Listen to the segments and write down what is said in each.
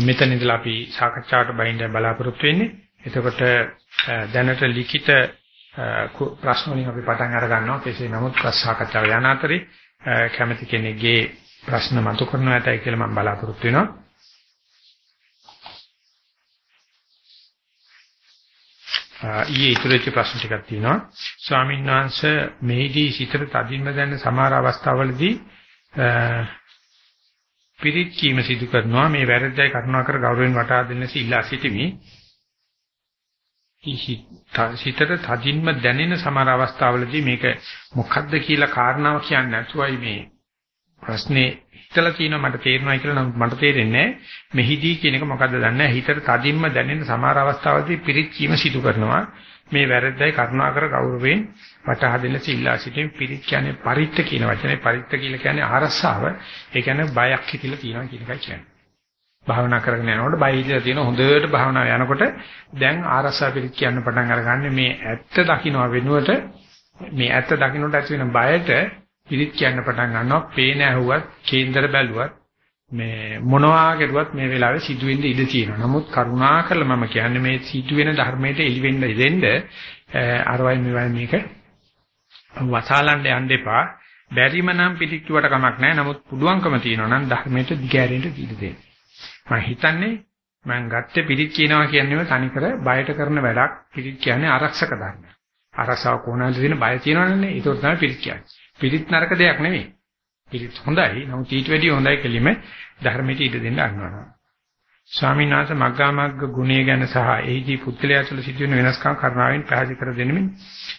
මෙතන ඉඳලා අපි සාකච්ඡාවට බහින්න බලාපොරොත්තු වෙන්නේ. එතකොට දැනට ලිඛිත ප්‍රශ්න වලින් අපි පටන් අර ගන්නවා. කෙසේ නමුත් සාකච්ඡාව යන අතරේ කැමති කෙනෙක්ගේ ප්‍රශ්න මතු කරනවා ඇතයි කියලා මම බලාපොරොත්තු වෙනවා. ඊයේ ඉතුරු වෙච්ච ප්‍රශ්න ටිකක් තියෙනවා. ස්වාමීන් වහන්සේ මෙහිදී සිතට තදින්ම දැනෙන සමහර අවස්ථාවලදී පිරිත් කීම සිදු කරනවා. මේ වැරද්දයි කරුණාකර ගෞරවයෙන් වටහා දෙන්න ඉල්ලා සිටිමි. සිතට තදින්ම දැනෙන සමහර අවස්ථාවලදී මේක මොකක්ද කියලා කාරණාව කියන්නේ නැතුවයි මේ ප්‍රශ්නේ හිතලා තියෙනවා මට තේරෙනවා කියලා. නම් මට තේරෙන්නේ මෙහිදී කියන එක මොකද්ද දන්නේ හිතට තදින්ම දැනෙන සමහර අවස්ථාවලදී පිරිත් කීම සිදු කරනවා. මේ වැරද්දයි කරුණාකර ගෞරවයෙන් වටහා දෙන්න සිල්ලා සිටින් පිරිත් කියන්නේ පරිත්ත කියන වචනේ. පරිත්ත කියලා කියන්නේ ආරස්සාව ඒ කියන්නේ බයක් හිතිලා තියෙනවා කියන එකයි කියන්නේ. භාවනා කරගෙන යනකොට බය හිතලා තියෙන හොඳට භාවනාව යනකොට දැන් ආරස්සාව පිරිත් කියන්න පටන් අරගන්නේ මේ ඇත්ත දකින්න වෙනුවට මේ ඇත්ත දකින්නට ඇති වෙන බයට පිළිත් කියන්න පටන් ගන්නවා. පේන ඇහුවත් කේන්දර බැලුවත් මේ මොනවා කරුවත් මේ වෙලාවේ සිදුවෙන්න ඉඩ තියෙනවා. නමුත් කරුණා කරලා මම කියන්නේ මේ සිදුවෙන ධර්මයට එළි වෙන්න ඉදෙන්න අරවයි මෙවයි මේක වසාලන්න යන්න එපා. බැරිම නම් පිළික්කුවට කමක් නැහැ. නමුත් පුළුවන්කම තියෙනවා නම් ධර්මයට දිගෑරෙන්න ඉඩ දෙන්න. මම හිතන්නේ මම ගත්තේ පිළික් කියනවා කියන්නේ තනිකර බයට කරන වැඩක්. පිළික් කියන්නේ ආරක්ෂක ධර්ම. ආරක්ෂාව කොහොමද දෙන බය තියෙනවනේ. ඒක තමයි පිළික් කියන්නේ. පිළිත් නරක දෙයක් නෙවෙයි. පිළිත් හොඳයි. නමුත් ඊට වැඩිය හොඳයි කෙලිම ධර්මයට ඉඩ දෙන්න අරනවා. ස්වාමීන් වහන්සේ මග්ගා මග්ග ගුණය ගැන සහ එහිදී පුත්කලයා තුළ සිදුවෙන වෙනස්කම් කරුණාවෙන් පැහැදිලි කර දෙනෙමින්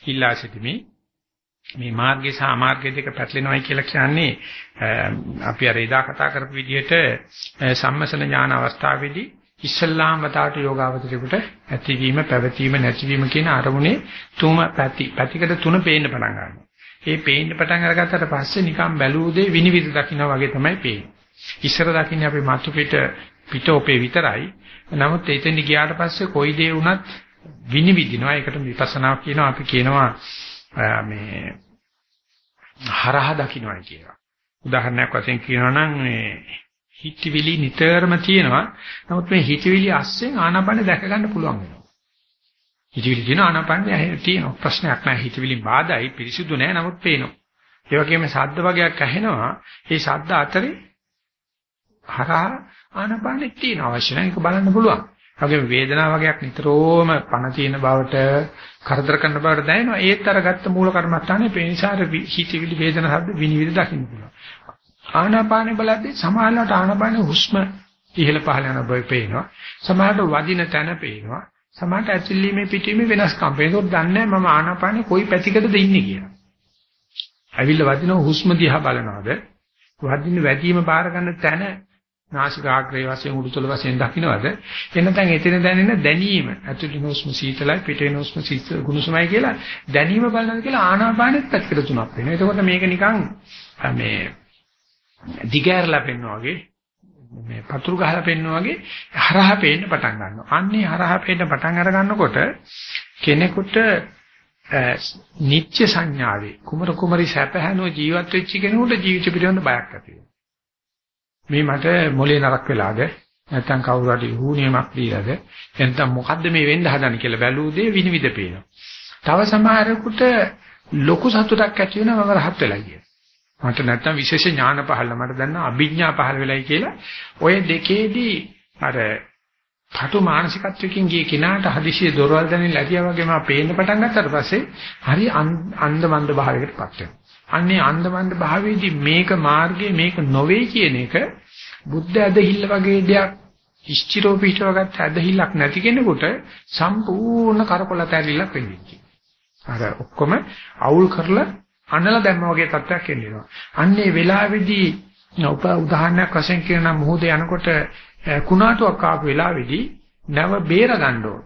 ඉල්ලා සිටිමි. මේ මාර්ගය සහ අමාර්ගය දෙක පැටලෙනවයි කියලා කියන්නේ අපි අර එදා කතා කරපු විදිහට සම්මසන ඥාන අවස්ථාවේදී ඉස්සල්ලාම වතාවට යෝගාවචරයට ඇතිවීම පැවතීම නැතිවීම කියන අරමුණේ තුම පැති පැතිකඩ තුන පේන්න පටන් ගන්නවා. ඒ පේන්න පටන් අරගත්තට පස්සේ නිකන් බැලූ දේ විනිවිද දකින්න වගේ තමයි පේන්නේ. ඉස්සර දකින්නේ අපි මතු පිට පිටෝපේ විතරයි. නමුත් එතෙන් ගියාට පස්සේ කොයි දේ වුණත් විනිවිදිනවා. ඒකට විපස්සනා කියනවා. අපි කියනවා මේ හරහා දකින්නයි කියලා. උදාහරණයක් වශයෙන් කියනවා නම් මේ හිතවිලි නිතරම තියෙනවා. නමුත් මේ හිතවිලි අස්සෙන් ආනාපාන දැක ගන්න පුළුවන් වෙනවා. හිතවිලි තියෙන ආනාපානෙ තියෙන ප්‍රශ්නයක් නැහැ හිතවිලි බාධායි පිරිසිදු නැහැ නමුත් පේනවා. ඒ වගේම ශබ්ද වගේක් ඇහෙනවා. ඒ ශබ්ද අතරේ හරහා ආනාපානෙ තියෙන අවශ්‍ය නැහැ ඒක බලන්න පුළුවන්. වගේම වේදනාව වගේක් නිතරම පණ තියෙන බවට කරදර කරන බවට දැනෙනවා. ඒත් අර ගත්ත මූල කර්මස්ථානේ පේනිසාර හිතවිලි වේදනා ශබ්ද විනිවිද දකින්න පුළුවන්. ආනාපානෙ බලද්දී සමානලට ආනාපානෙ හුස්ම ඉහළ පහළ යන බව පේනවා. සමහරට වදින තැන පේනවා. සමහරට ඇතුළීමේ පිටීමේ වෙනස්කම්. ඒකෝ දන්නේ මම ආනාපානේ කොයි පැතිකඩද ඉන්නේ කියලා. ඇවිල්ලා වදින හුස්ම දිහා බලනවාද? වදින වැදීම බාර ගන්න තැන නාසිකාග්‍රේ වශයෙන් උඩුතල වශයෙන් දකින්නවද? එනතන් එතන දැනෙන දැනීම. ඇතුළේ හුස්ම සීතලයි පිටේ හුස්ම සීතල ගුණසමයි කියලා දැනීම බලනවා කියලා ආනාපානෙත් පැතිකඩ තුනක් වෙනවා. එතකොට මේක නිකන් මේ දිගෑරලා පෙන්නවා වගේ මේ පතුරු ගහලා පෙන්නා වගේ හරහා පේන්න පටන් ගන්නවා. අන්නේ හරහා පේන්න පටන් අර ගන්නකොට කෙනෙකුට නිත්‍ය සංඥාවේ කුමර කුමරි සැපහැනෝ ජීවත් වෙච්ච කෙනෙකුට ජීවිත පිළිබඳ බයක් ඇති මේ මට මොලේ නරක් වෙලාද නැත්තම් කවුරු හරි හුනියමක් දීලාද නැත්තම් මොකද්ද මේ වෙන්න හදන්නේ කියලා බැලූ දේ විනිවිද පේනවා. තව සමහරෙකුට ලොකු සතුටක් ඇති වෙනවා මම රහත් වෙලා කියලා. මට නැත්තම් විශේෂ ඥාන පහළ මට දැන් අභිඥා පහළ වෙලයි කියලා ඔය දෙකේදී අර පටු මානසිකත්වයකින් ගිය කෙනාට හදිසියෙ දොරවල් දැනෙන්න ලැබියා වගේ මම පේන්න පටන් ගත්තට පස්සේ හරි අන්දමන්ද භාවයකටපත් වෙනවා. අන්නේ අන්දමන්ද භාවයේදී මේක මාර්ගයේ මේක නොවේ කියන එක බුද්ධ ඇදහිල්ල වගේ දෙයක් ඉස්චිරෝ පිටවගත් ඇදහිල්ලක් නැති කෙනෙකුට සම්පූර්ණ කරකොලත ඇරිලක් වෙන්නේ. අර ඔක්කොම අවුල් කරලා අනලා දැම්මා වගේ තත්ත්වයක් එනවා. අන්නේ වෙලාවේදී උප උදාහරණයක් වශයෙන් කියනවා මොහොත යනකොට කුණාටුවක් ආපු වෙලාවේදී නැව බේර ගන්න ඕන.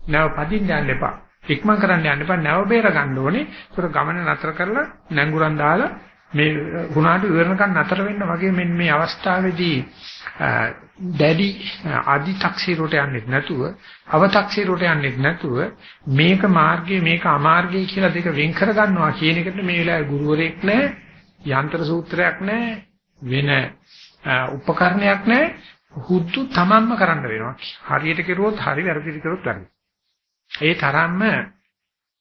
නැව පදින්න යන්න එපා. ඉක්මන් කරන්න යන්න එපා. නැව බේර ගන්න ඕනේ. ඒතර ගමන නතර කරලා නැංගුරන් දාලා මේ කුණාටු ඉවරනකන් නතර වෙන්න වගේ මෙන්න මේ අවස්ථාවේදී දැඩි ආදි 탁සිරෝට යන්නේ නැතුව අව탁සිරෝට යන්නේ නැතුව මේක මාර්ගය මේක අමාර්ගය කියලා දෙක වෙන් කර ගන්නවා කියන එකට මේ වෙලාවේ ගුරුවරයෙක් නැහැ යන්ත්‍ර සූත්‍රයක් නැහැ වෙන උපකරණයක් නැහැ හුදු තමන්ම කරන්න වෙනවා. හරියට කෙරුවොත් හරි වැරදිට කෙරුවොත් වැරදි. ඒ තරම්ම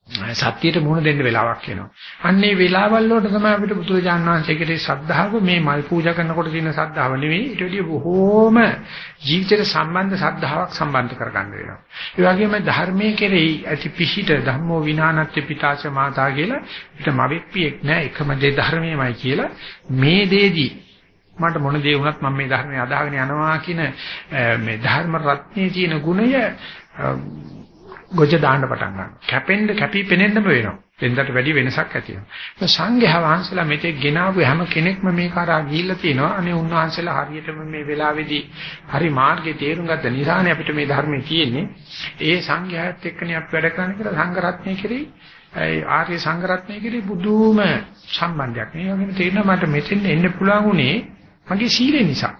සත්‍යයට මුහුණ දෙන්න වෙලාවක් එනවා. අන්නේ වෙලාවල් වලට තමයි අපිට බුදුරජාණන් වහන්සේගේ ශ්‍රද්ධාව මේ මල් පූජා කරනකොට තියෙන ශ්‍රද්ධාව නෙවෙයි ඊට වඩා බොහෝම ජීවිතයට සම්බන්ධ ශ්‍රද්ධාවක් සම්බන්ධ කරගන්න වෙනවා. ඒ වගේම ධර්මයේ කෙරෙහි ඇති පිහිට ධම්මෝ විනානත්ති පිතාච මාතා කියලා පිට මවෙක්පියෙක් නෑ එකම දේ ධර්මයමයි කියලා මේ දේදී මට මොන දේ වුණත් මම මේ ධර්මය අදාගෙන යනවා කියන මේ ධර්ම රත්නයේ තියෙන ගුණය ගොජ දාන්න පටන් ගන්නවා. කැපෙන්න කැපී පෙනෙන්නම වෙනවා. වෙනදට වැඩි වෙනසක් ඇති වෙනවා. සංඝයා වහන්සේලා මෙතෙක් ගෙනාවු හැම කෙනෙක්ම මේ කරා ගිහිල්ලා තිනවා. අනේ උන්වහන්සේලා හරියටම මේ වෙලාවේදී හරි මාර්ගේ තේරුම් ගත්ත නිසානේ අපිට මේ ධර්මයේ තියෙන්නේ. ඒ සංඝයාත් එක්කනේ අපි වැඩ කරන්නේ කියලා සංඝ රත්නය කෙරෙහි ඒ ආර්ය සංඝ රත්නය කෙරෙහි බුදුම සම්බන්ධයක්. මේ වගේම තේරෙනවා මට මෙතෙන් එන්න පුළුවන් උනේ මගේ සීලය නිසා.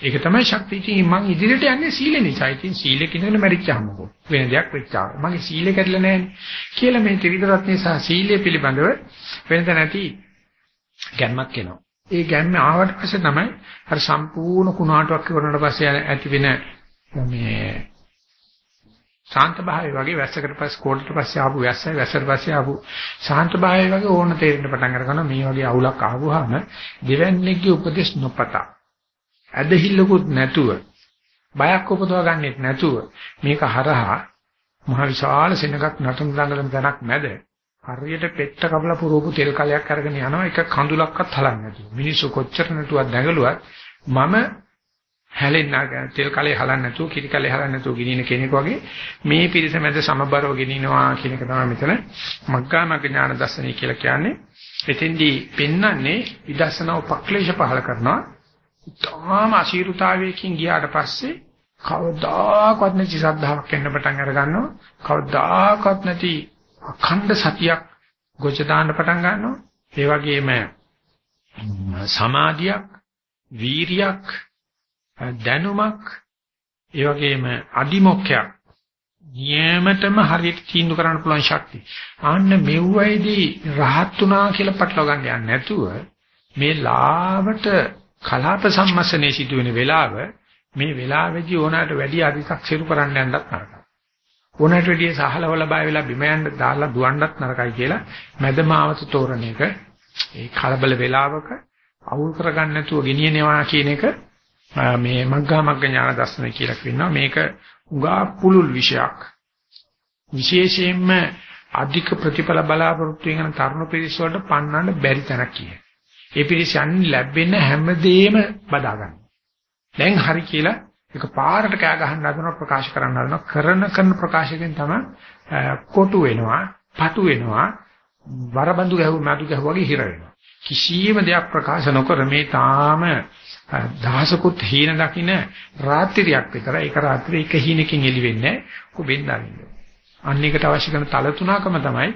ඒක තමයි ශක්තිය. ඉතින් මං ඉදිරියට යන්නේ සීලෙ නිසා. ඉතින් සීලෙක ඉඳගෙන මැරිච්චාමකෝ. වෙන දෙයක් වෙච්චා. මගේ සීලෙ කැඩලා නැහැනේ. කියලා මේ ත්‍රිවිධ රත්නේ සහ සීලය පිළිබඳව වෙනද නැති ගැම්මක් එනවා. ඒ ගැම්ම ආවට පස්සේ තමයි අර සම්පූර්ණ කුණාටුවක් කරනට පස්සේ ඇති වෙන මේ ශාන්ත භාවය වගේ වැස්සකට පස්සේ කෝඩට පස්සේ ආපු වැස්සයි වැස්සට පස්සේ ආපු ශාන්ත භාවය වගේ ඕන තේරෙන්න පටන් අරගනවා මේ වගේ අවුලක් ආවොහම දෙවන්නේගේ උපදේශ නොපතා ඇදහිල්ලකුත් නැතුව බයක් උපදවා ගන්නෙත් නැතුව මේක හරහා මහ විශාල සෙනඟක් නටන දඟලන තැනක් මැද හරියට පෙට්ට කපලා පුරෝපු තෙල් කලයක් අරගෙන යනවා. එක කඳුලක්වත් හලන්නේ නැතුව. මිනිස්සු කොච්චර නටුවක් දැඟලුවත් මම හැලෙන්න තෙල් කලේ හලන්නේ නැතුව කිරි කලේ හලන්නේ නැතුව ගිනින කෙනෙක් වගේ මේ පිරිස මැද සමබරව ගෙනිනවා කියන එක තමයි මෙතන මග්ගාමග්ග ඥාන දර්ශනය කියලා කියන්නේ. එතෙන්දී පෙන්වන්නේ විදර්ශනා උපක්ලේශ පහල කරනවා. තාම අශීරුතාවයකින් ගියාට පස්සේ කවදාකවත් නැති ශ්‍රද්ධාවක් එන්න පටන් අර ගන්නවා. කවදාකවත් නැති අඛණ්ඩ සතියක් ගොජ දාන්න පටන් ගන්නවා. ඒ වගේම සමාධියක්, වීරියක්, දැනුමක්, ඒ වගේම අදිමොක්ඛයක් නියමතම හරියට තීන්දුව කරන්න පුළුවන් ශක්තිය. ආන්න මෙව්වයිදී රහත් උනා කියලා පටලවා ගන්න යන්නේ නැතුව මේ ලාවට කලාප සම්මස්සනේ සිදුවෙන වෙලාව මේ වෙලාවේදී ඕනකට වැඩි අධිසක් සිරු කරන්න යන්නත් නරකයි. ඕනකට වැඩි සහලවල බය වෙලා බිම යන්න දාලා දුවන්නත් නරකයි කියලා මැදමාවත තෝරන එක ඒ කලබල වෙලාවක අවුල් කරගන්න නැතුව ගෙනියනවා කියන එක මේ මග්ගා මග්ග ඥාන දර්ශන කියලා කියනවා. මේක උගා පුලුල් විෂයක්. විශේෂයෙන්ම අධික ප්‍රතිඵල බලාපොරොත්තු වෙන තරුණ පිරිස වලට පන්නන්න බැරි තැනක් කියන්නේ. ඒ පිරිසන් ලැබෙන හැමදේම බදා ගන්න. දැන් හරි කියලා ඒක පාරට කෑ ගහන්න හදනවා ප්‍රකාශ කරන්න හදනවා කරන කරන ප්‍රකාශයෙන් තමයි කොටු වෙනවා, පටු වෙනවා, වරබඳු ගැහුව මතු ගැහුව වගේ හිර වෙනවා. කිසියම් දෙයක් ප්‍රකාශ නොකර මේ තාම දහසකුත් හීන දකින්න රාත්‍රියක් විතර ඒක රාත්‍රියේ එක හීනකින් එළි වෙන්නේ නැහැ. කො වෙන්දාන්නේ. අන්න ඒකට අවශ්‍ය කරන තල තුනකම තමයි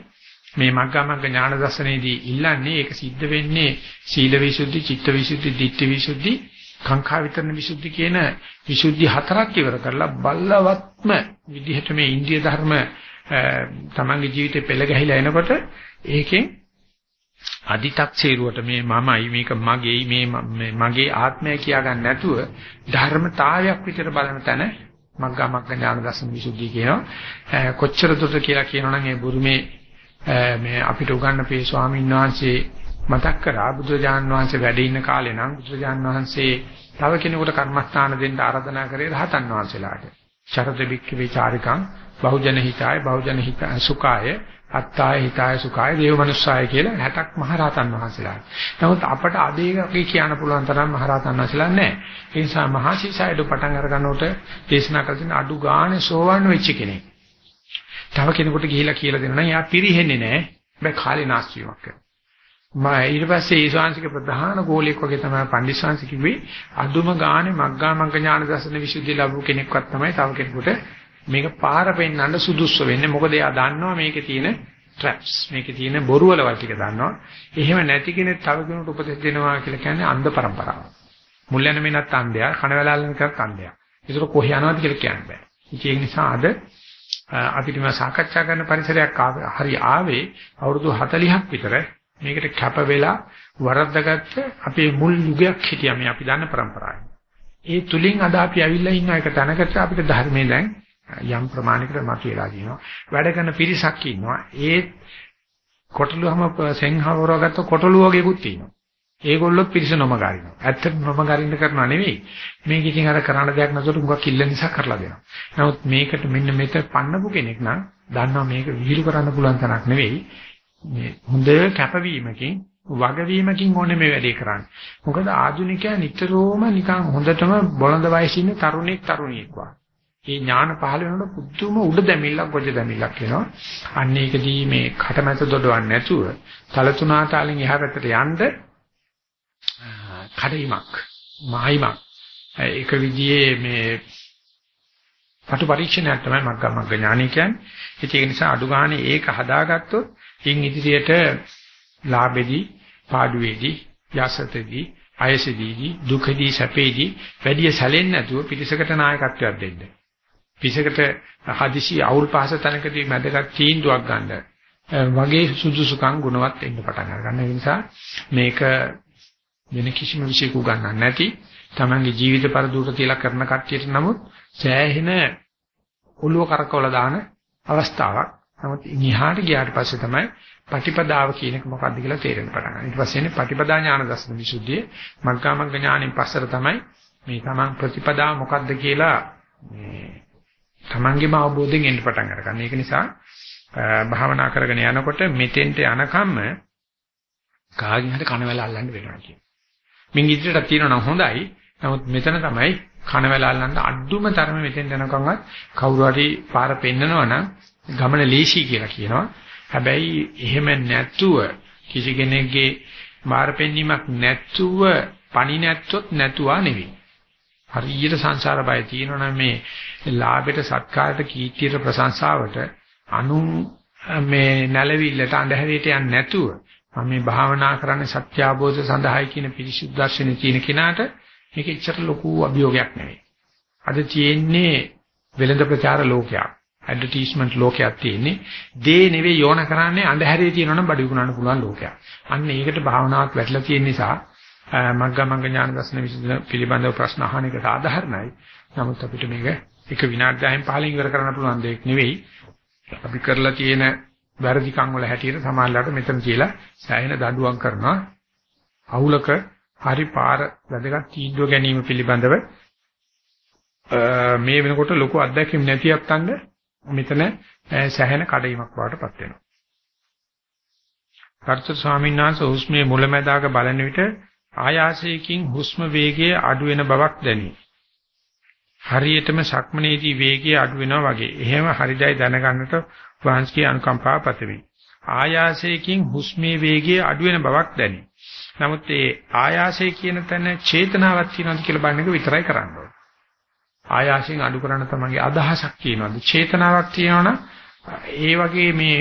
මේ මග්ගමග්ග ඥාන දර්ශනයේදී ඉල්ලන්නේ ඒක සිද්ධ වෙන්නේ සීල විසුද්ධි, චිත්ත විසුද්ධි, ditthi විසුද්ධි, කාංකා විතරන විසුද්ධි කියන විසුද්ධි හතරක් ඉවර කරලා බල්ලවත්ම විදිහට මේ ඉන්දිය ධර්ම තමන්ගේ ජීවිතේ පෙළ ගැහිලා එනකොට ඒකෙන් අදි탁සේරුවට මේ මමයි මේක මගේයි මේ මගේ ආත්මය කියා ගන්න නැතුව ධර්මතාවයක් විතර බලන තැන මග්ගා මග්ග ඥාන දර්ශන විසුද්ධිය කියනවා. කොච්චර දුරට කියලා කියනවනම් ඒ බුරුමේ මේ අපිට උගන්වපේ ස්වාමීන් වහන්සේ මතක් කරා බුදුරජාන් වහන්සේ වැඩ ඉන්න කාලේ නම් බුදුරජාන් වහන්සේ තව කෙනෙකුට කර්මස්ථාන දෙන්න ආරාධනා කරේ රහතන් වහන්සේලාට. චරත බික්ක විචාරිකං බහුජන හිතාය බහුජන හිත සුඛාය අත්තාය හිතාය සුඛාය දේව මනුස්සාය කියලා 60ක් මහරහතන් වහන්සේලා. නමුත් අපට අදේකේ කියන්න පුළුවන් තරම් මහරහතන් වහන්සේලා නැහැ. ඒ නිසා මහසීසයඩ පටන් අර ගන්නකොට දේශනා කළ තියෙන අඩු ගානේ සෝවන් වෙච්ච කෙනෙක්. තව කෙනෙකුට ගිහිලා කියලා දෙනවා නම් එයා පිරිහෙන්නේ නැහැ. හැබැයි කාලේ නාස්ති වීමක් කරනවා. මම ඊට පස්සේ ඒ ශාන්සික ප්‍රධාන ගෝලයක් වගේ තමයි පණ්ඩිත ශාන්සික කිව්වේ අදුම ගානේ මග්ගා මග්ග ඥාන දර්ශන විසුද්ධිය ලැබු කෙනෙක්වත් තමයි තව කෙනෙකුට මේක පාර පෙන්නන්න සුදුසු වෙන්නේ. මොකද එයා දන්නවා මේකේ තියෙන traps මේකේ තියෙන බොරු වලවල් ටික දන්නවා. එහෙම නැති කෙනෙක් තව කෙනෙකුට උපදෙස් දෙනවා කියලා කියන්නේ අන්ධ પરම්පරාව. මුල් යන මෙන්නත් අන්ධයා, කන වැලාලන කරත් අන්ධයා. ඒතර කොහේ යනවද කියලා කියන්න බෑ. ඒ නිසා අද අපිට මේ සාකච්ඡා කරන පරිසරයක් හරි ආවේ අවුරුදු 40ක් විතර මේකට කැප වෙලා වරද්දාගත්ත අපේ මුල් යුගයක් හිටියා මේ අපි දන්න પરම්පරාවේ. ඒ තුලින් අද අපි ඇවිල්ලා ඉන්න එක තැනකට අපිට ධර්මයේ දැන් යම් ප්‍රමාණයකට මතුවලා දිනවා. වැඩ කරන පිරිසක් ඉන්නවා. ඒ කොටලුවම සෙන්හවරගත්ත කොටලු වගේකුත් තියෙනවා. ඒගොල්ලොත් පිරිස නොමගාරිනවා. ඇත්තට නොමගාරින්න කරනවා නෙවෙයි. මේක ඉතින් අර කරන්න දෙයක් නැතුව උඟක් කිල්ල නිසා කරලා දෙනවා. නමුත් මේකට මෙන්න මෙත පන්නපු කෙනෙක් නම් දන්නවා මේක විහිළු කරන්න පුළුවන් තරක් නෙවෙයි. මේ හොඳ කැපවීමකින් වගවීමකින් ඕනේ මේ වැඩේ කරන්නේ. මොකද ආධුනිකයා නිතරම නිකන් හොඳටම බොළඳ වයසේ ඉන්න තරුණෙක් තරුණියෙක් වගේ. මේ ඥාන පහළ වෙනකොට පුදුම උඩ දැමිල්ලක් ගොජ දැමිල්ලක් එනවා. අන්න ඒකදී මේ කටමැත දොඩවන්නේ නැතුව තලතුණා තාලෙන් එහා පැත්තට යන්න කඩීමක්, මායිමක්. ඒක විදිහේ මේ පටු පරීක්ෂණයක් තමයි මග්ගමග්ග ඥානය කියන්නේ. ඒක නිසා අඩු ගානේ ඒක හදාගත්තොත් ඉන් ඉදිරියට ලාභෙදී, පාඩුවේදී, යසතේදී, අයසෙදීදී, දුකදී, සැපේදී වැඩි සැලෙන්නේ නැතුව පිටිසකට නායකත්වයක් දෙන්න. පිටිසකට හදිසි අවුල් පහස තැනකදී මැදගත් තීන්දුවක් ගන්න. වගේ සුදුසුකම් ගුණවත් වෙන්න පටන් ගන්න. ඒ නිසා මේක වෙන කිසිම විශේෂක උගන්නන්න නැති තමන්ගේ ජීවිත පරදුරට තියලා කරන කට්ටියට නමුත් සෑහෙන ඔළුව කරකවල දාන අවස්ථාවක්. නමුත් ඉහාට ගියාට පස්සේ තමයි පටිපදාව කියන එක මොකක්ද කියලා තේරෙන්න පටන් ගන්නවා. ඊට පස්සේ එන්නේ පටිපදා ඥාන දර්ශන විසුද්ධිය. මග්ගාමග්ග ඥානෙන් පස්සට තමයි මේ තමන් ප්‍රතිපදාව මොකක්ද කියලා මේ තමන්ගේම අවබෝධයෙන් එන්න පටන් අරගන්න. ඒක නිසා භාවනා කරගෙන යනකොට මෙතෙන්ට යනකම්ම කාගෙන් හරි කනවැල අල්ලන්න වෙනවා කියන්නේ. මින් ඉදිරියට තියෙනවා නම් හොඳයි. නමුත් මෙතන තමයි කනවැල අල්ලන්න අඩුම තරම මෙතෙන් යනකම්වත් කවුරු හරි පාර පෙන්නනවා නම් ගමන ලීසි කියලා කියනවා. හැබැයි එහෙම නැතුව කිසි කෙනෙක්ගේ මාර පෙන්වීමක් නැතුව පණි නැත්තොත් නැතුවා නෙවෙයි. හරියට සංසාර බය තියෙනවනම් මේ ලාභයට සත්කාරයට කීර්තියට ප්‍රශංසාවට අනු මේ නැලවිල්ලට අඳුරේට යන්නේ නැතුව මම මේ භාවනා කරන්නේ සත්‍ය අවබෝධ සඳහායි කියන පිරිසුදු දර්ශනේ තියෙන කෙනාට මේක ඉච්චර ලොකු අභියෝගයක් නෙවෙයි. අද තියෙන්නේ වෙළඳ ප්‍රචාර ලෝකයක්. ඇඩ්වර්ටයිස්මන්ට් ලෝකයක් තියෙන්නේ. දේ නෙවෙයි යෝන කරන්නේ අඳුරේ තියෙනවනම් බඩු විකුණන්න පුළුවන් ලෝකයක්. අන්න ඒකට භාවනාවක් වැටලා තියෙන නිසා මග්ගමග්ග ඥාන දර්ශන විසඳන පිළිබඳව ප්‍රශ්න අහන එක සාධාරණයි. නමුත් අපිට මේක එක විනාඩි 10න් 15න් ඉවර කරන්න පුළුවන් දෙයක් නෙවෙයි. අපි කරලා තියෙන වැරදිකම් වල හැටියට සමාජලට මෙතන කියලා සෑහෙන දඬුවම් කරනවා. අවුලක හරි පාර වැදගත් තීන්දුව ගැනීම පිළිබඳව මේ වෙනකොට ලොකු අත්දැකීම් නැතිවත් අන්න මෙතන සැහැණ කඩයිමක් වඩටපත් වෙනවා. කර්ත ස්වාමීන් වහන්සේ හුස්මේ මුලැමැදාක බලන විට ආයාසයෙන් හුස්ම වේගයේ අඩු වෙන බවක් දැනේ. හරියටම සක්මනේදී වේගය අඩු වෙනවා වගේ. එහෙම හරිදයි දැනගන්නට වහන්සේගේ අනුකම්පාව පතමි. ආයාසයෙන් හුස්මේ වේගය අඩු වෙන බවක් දැනේ. නමුත් ඒ ආයාසය කියන තැන චේතනාවක් තියෙනවද කියලා බලන එක විතරයි කරන්න ඕනේ. ආයාසයෙන් අඩු කරන්න තමයි අදහසක් කියනවාද චේතනාවක් තියෙනවනම් ඒ වගේ මේ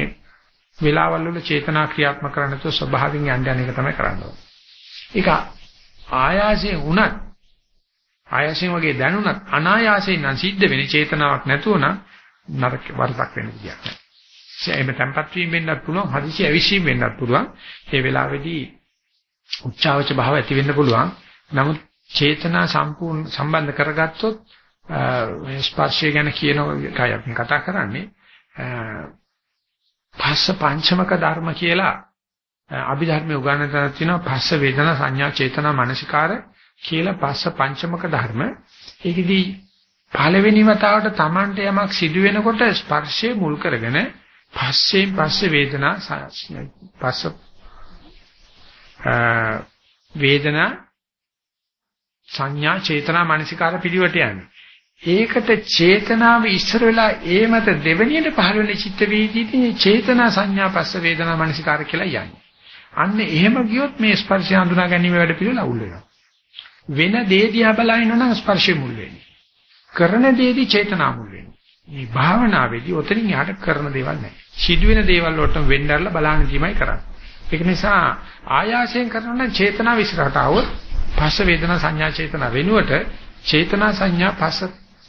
වෙලාවල් වල චේතනා ක්‍රියාත්මක කරන්න තු ස්වභාවයෙන් යන්න යන එක තමයි කරන්න ඕනේ. ඒක ආයාසයෙන් වුණත් ආයාසයෙන් වගේ දැනුණත් අනායාසයෙන් නම් සිද්ධ වෙන්නේ චේතනාවක් නැතුව නම් නරක වරදක් වෙන විදියක් නෑ. එහෙම tempat වීම වෙන්නත් පුළුවන්, හදිසි ඇවිස්සීම් වෙන්නත් පුළුවන්. ඒ වෙලාවේදී උච්චාවච භාව ඇති වෙන්න පුළුවන්. නමුත් චේතනා සම්පූර්ණ සම්බන්ධ කරගත්තොත් මේ ස්පර්ශය ගැන කියන එකයි අපි කතා කරන්නේ. පස්ස පංචමක ධර්ම කියලා අභිධර්මයේ උගන්වන තැනක් තියෙනවා පස්ස වේදනා සංඥා චේතනා මනසිකාර කියලා පස්ස පංචමක ධර්ම. ඒකෙදී පළවෙනි වතාවට Tamanට යමක් සිදු වෙනකොට ස්පර්ශය මුල් කරගෙන පස්සේ පස්සේ වේදනා පස්ස වේදනා සංඥා චේතනා මනසිකාර පිළිවෙට යන්නේ. ඒකට චේතනාව ඉස්සර වෙලා ඒ මත දෙවෙනියට පහළ වෙන චිත්ත වීදීදී චේතනා සංඥා පස්ස වේදනා මනසිකාර කියලා යන්නේ. අන්න එහෙම ගියොත් මේ ස්පර්ශය හඳුනා ගැනීම වැඩ පිළිවෙල අවුල් වෙනවා. වෙන දේ දිහා බලනනම් ස්පර්ශය මුල් වෙන්නේ. කරන දේදී චේතනා මුල් වෙන්නේ. මේ භාවනාවේදී ඔතනින් යාට කරන දේවල් නැහැ. සිදුවෙන දේවල් වලට වෙන්නarලා බලන්න දීමයි කරන්නේ. ඒක නිසා ආයාසයෙන් කරනවා නම් චේතනාව ඉස්සරහට આવොත් පස්ස වේදනා සංඥා චේතනා වෙනුවට චේතනා සංඥා පස්ස